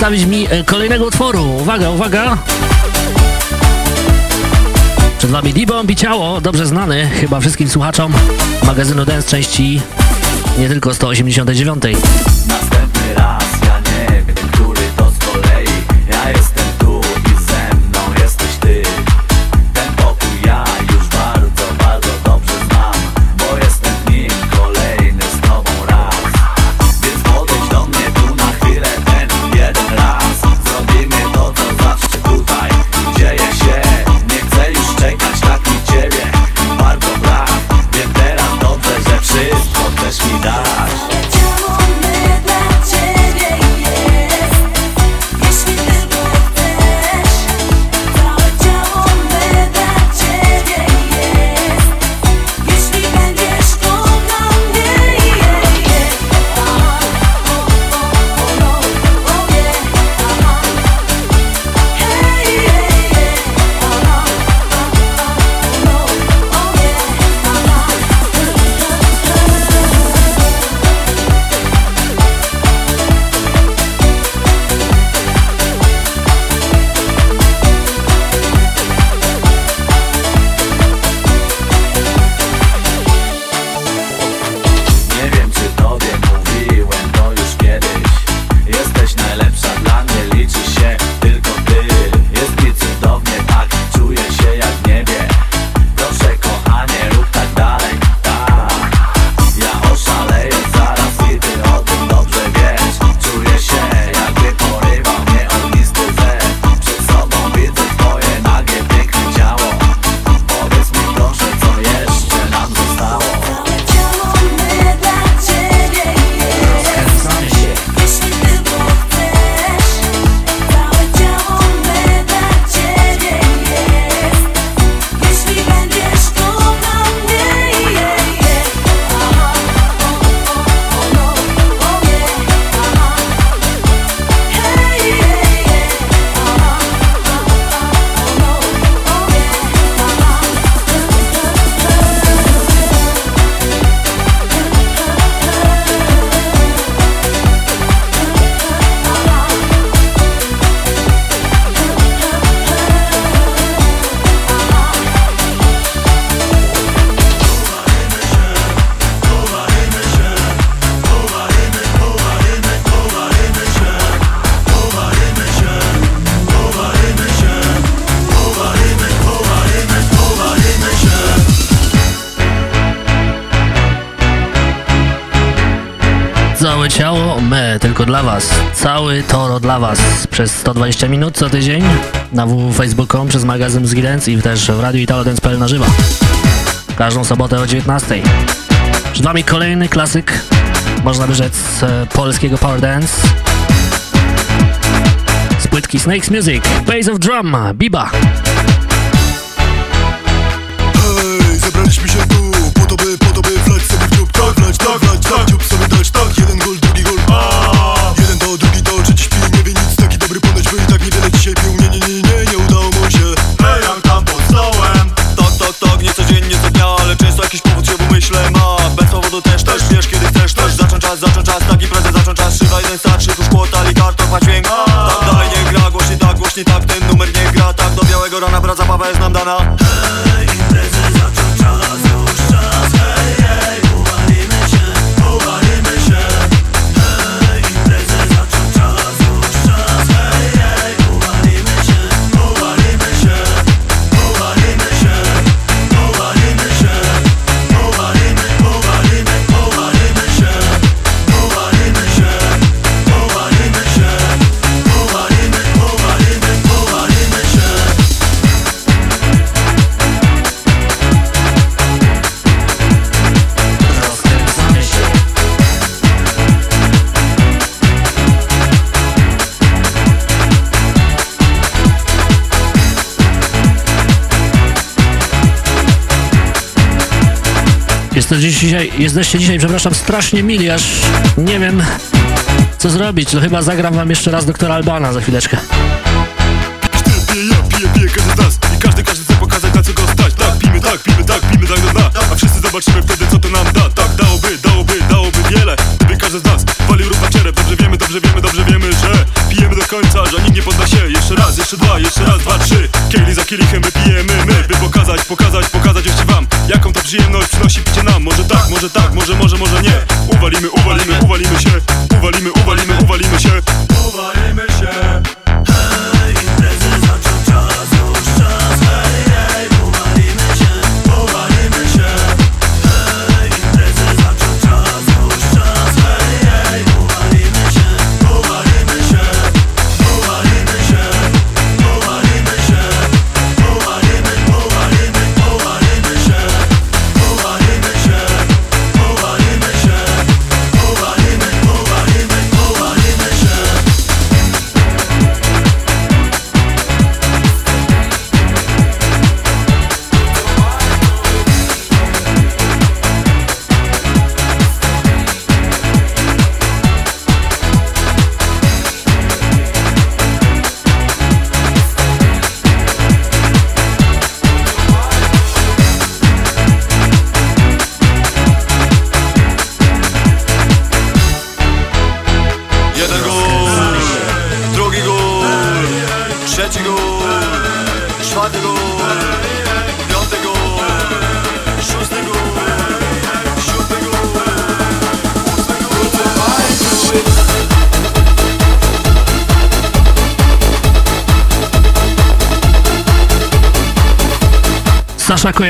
G: przedstawić mi e, kolejnego utworu. Uwaga, uwaga! Przed wami D-Bomb i Ciało, dobrze znany chyba wszystkim słuchaczom magazynu Dance części nie tylko 189.
B: 120 minut co tydzień na www.facebook.com przez magazyn Muzyki Dance i też w radiu italodance.pl na żywo. Każdą sobotę o 19. Przed wami kolejny klasyk, można by rzec, e, polskiego power dance. Z płytki Snakes Music, Bass of Drum, Biba.
H: Dzisiaj,
B: jesteście dzisiaj, przepraszam, strasznie mili, aż nie wiem co zrobić. No chyba zagram wam jeszcze raz doktora Albana za chwileczkę.
H: Stać. Tak, tak, tak, do zobaczymy wtedy co to nam da. Tak, dałoby, dałoby, dałoby wiele. Gdyby każdy z nas walił Dobrze wiemy, dobrze wiemy, dobrze wiemy, że Pijemy do końca, że nikt nie podda się. Jeszcze raz, jeszcze dwa, jeszcze raz, dwa, trzy. Za kielichem my By pokazać, pokazać, pokazać jeszcze wam Jaką to przyjemność przynosi Może tak, może może, może nie. Uwalimy, uwalimy, uwalimy się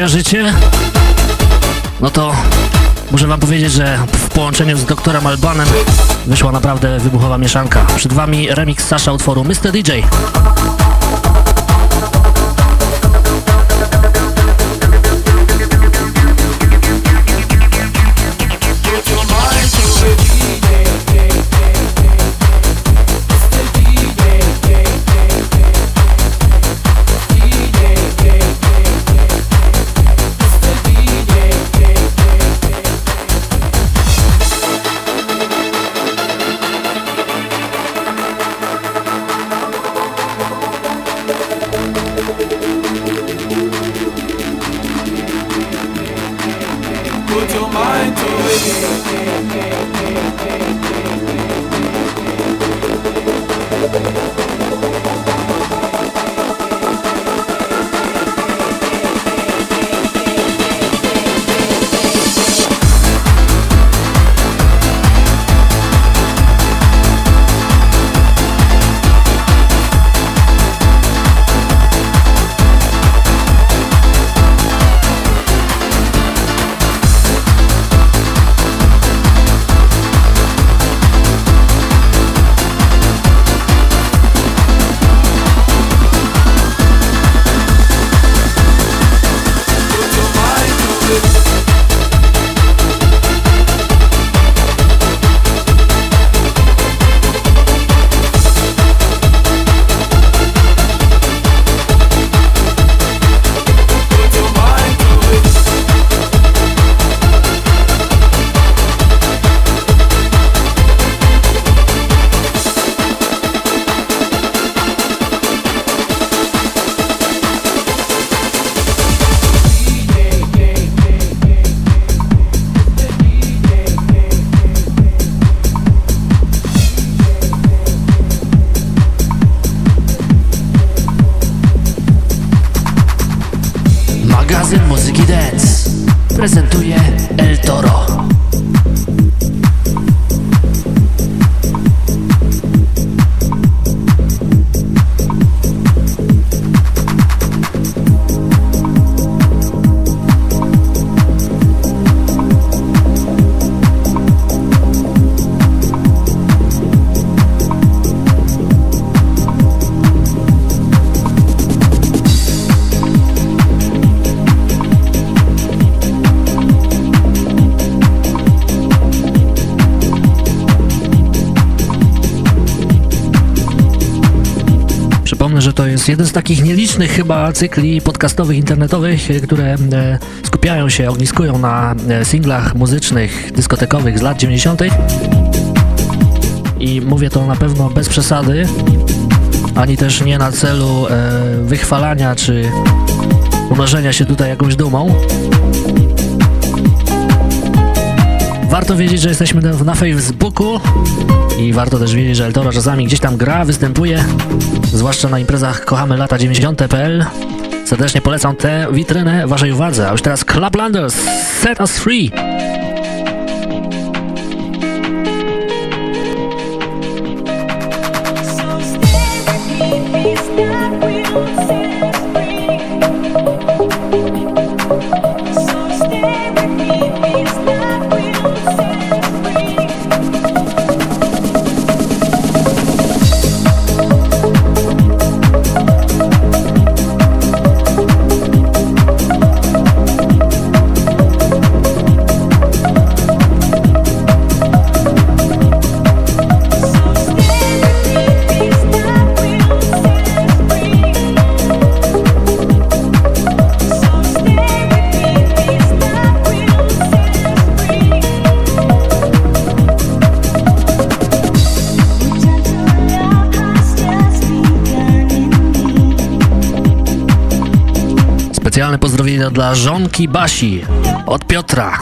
B: kojarzycie? No to muszę wam powiedzieć, że w połączeniu z doktorem Albanem wyszła naprawdę wybuchowa mieszanka. Przed wami remix Sasza utworu Mr. DJ. Takich nielicznych chyba cykli podcastowych, internetowych, które e, skupiają się, ogniskują na e, singlach muzycznych, dyskotekowych z lat 90. I mówię to na pewno bez przesady, ani też nie na celu e, wychwalania czy unożenia się tutaj jakąś dumą. Warto wiedzieć, że jesteśmy na Facebooku i warto też wiedzieć, że El Toro czasami gdzieś tam gra, występuje, zwłaszcza na imprezach kochamy lata 90.pl. Serdecznie polecam tę witrynę waszej uwadze. A już teraz Clublanders, Set Us Free! Dla żonki Basi od Piotra.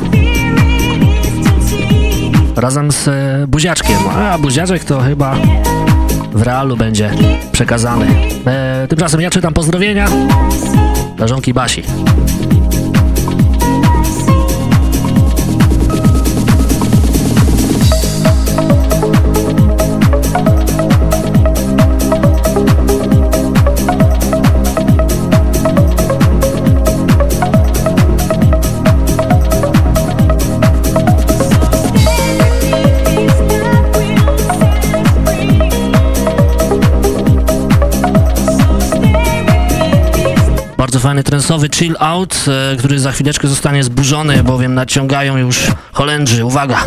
B: Razem z e, buziaczkiem. A buziaczek to chyba w realu będzie przekazany. E, tymczasem ja czytam pozdrowienia dla żonki Basi. Bardzo fajny trensowy chill out, e, który za chwileczkę zostanie zburzony, bowiem nadciągają już Holendrzy. Uwaga!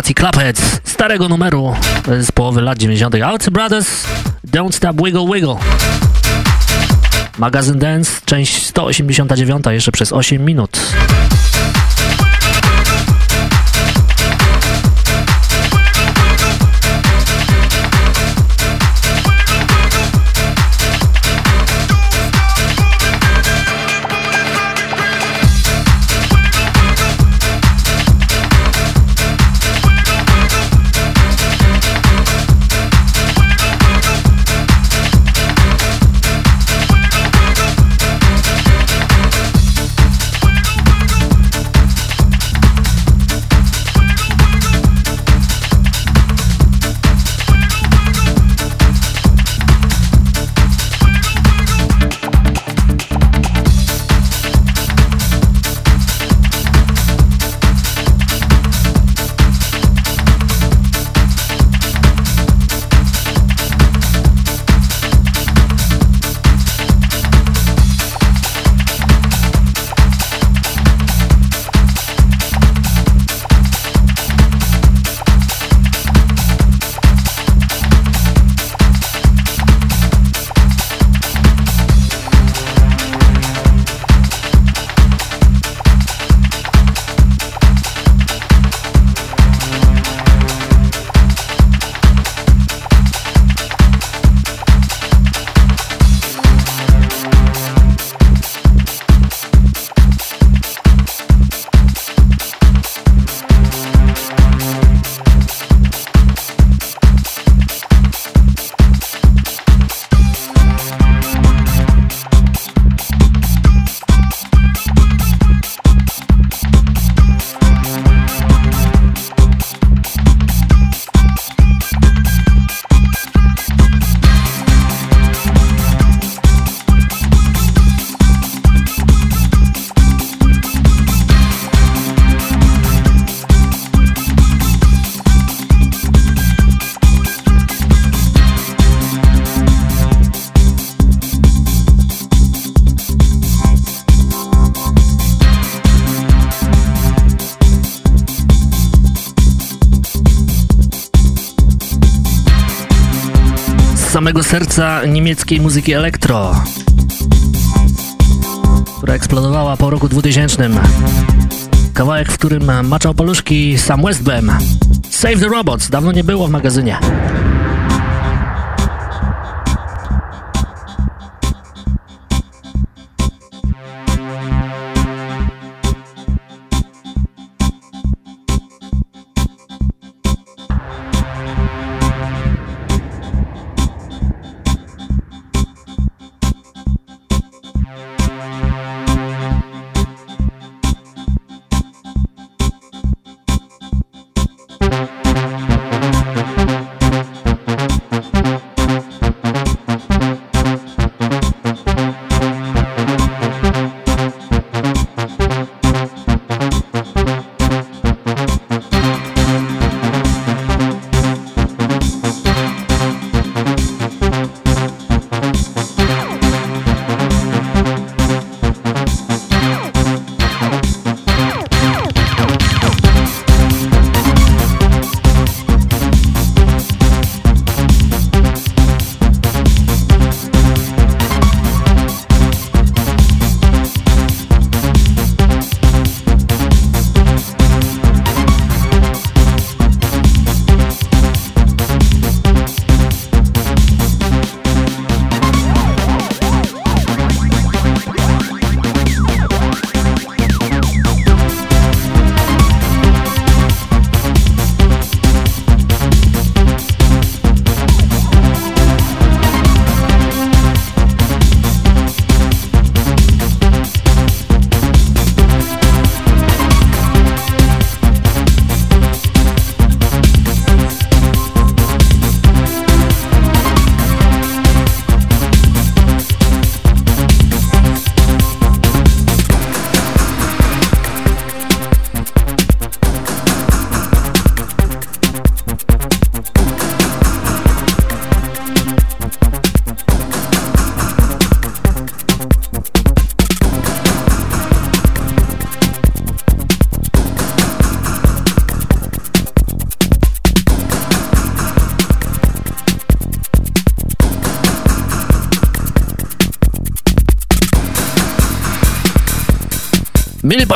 B: Formacji Clapheads, starego numeru z połowy lat 90. Out Brothers, Don't Stop Wiggle Wiggle. Magazyn Dance, część 189, jeszcze przez 8 minut. Samego serca niemieckiej muzyki elektro, która eksplodowała po roku 2000. Kawałek, w którym maczał paluszki Sam Westbam. Save the Robots, dawno nie było w magazynie.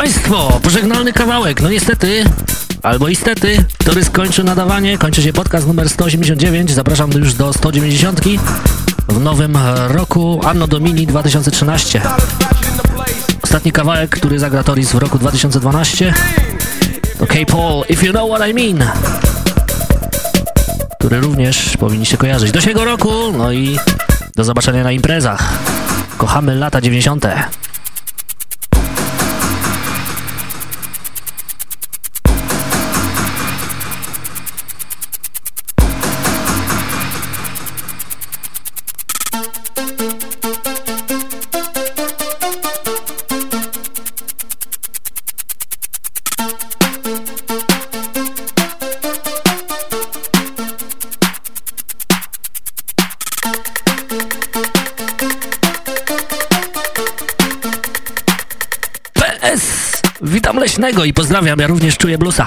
B: Państwo, pożegnalny kawałek, no niestety, albo istety, który skończy nadawanie, kończy się podcast numer 189, zapraszam już do 190 w nowym roku Anno Domini 2013. Ostatni kawałek, który zagra Toris w roku 2012 to K-Paul, If You Know What I Mean który również powinniście kojarzyć. Do siego roku, no i do zobaczenia na imprezach. Kochamy lata 90. Leśnego i pozdrawiam, ja również czuję blusa.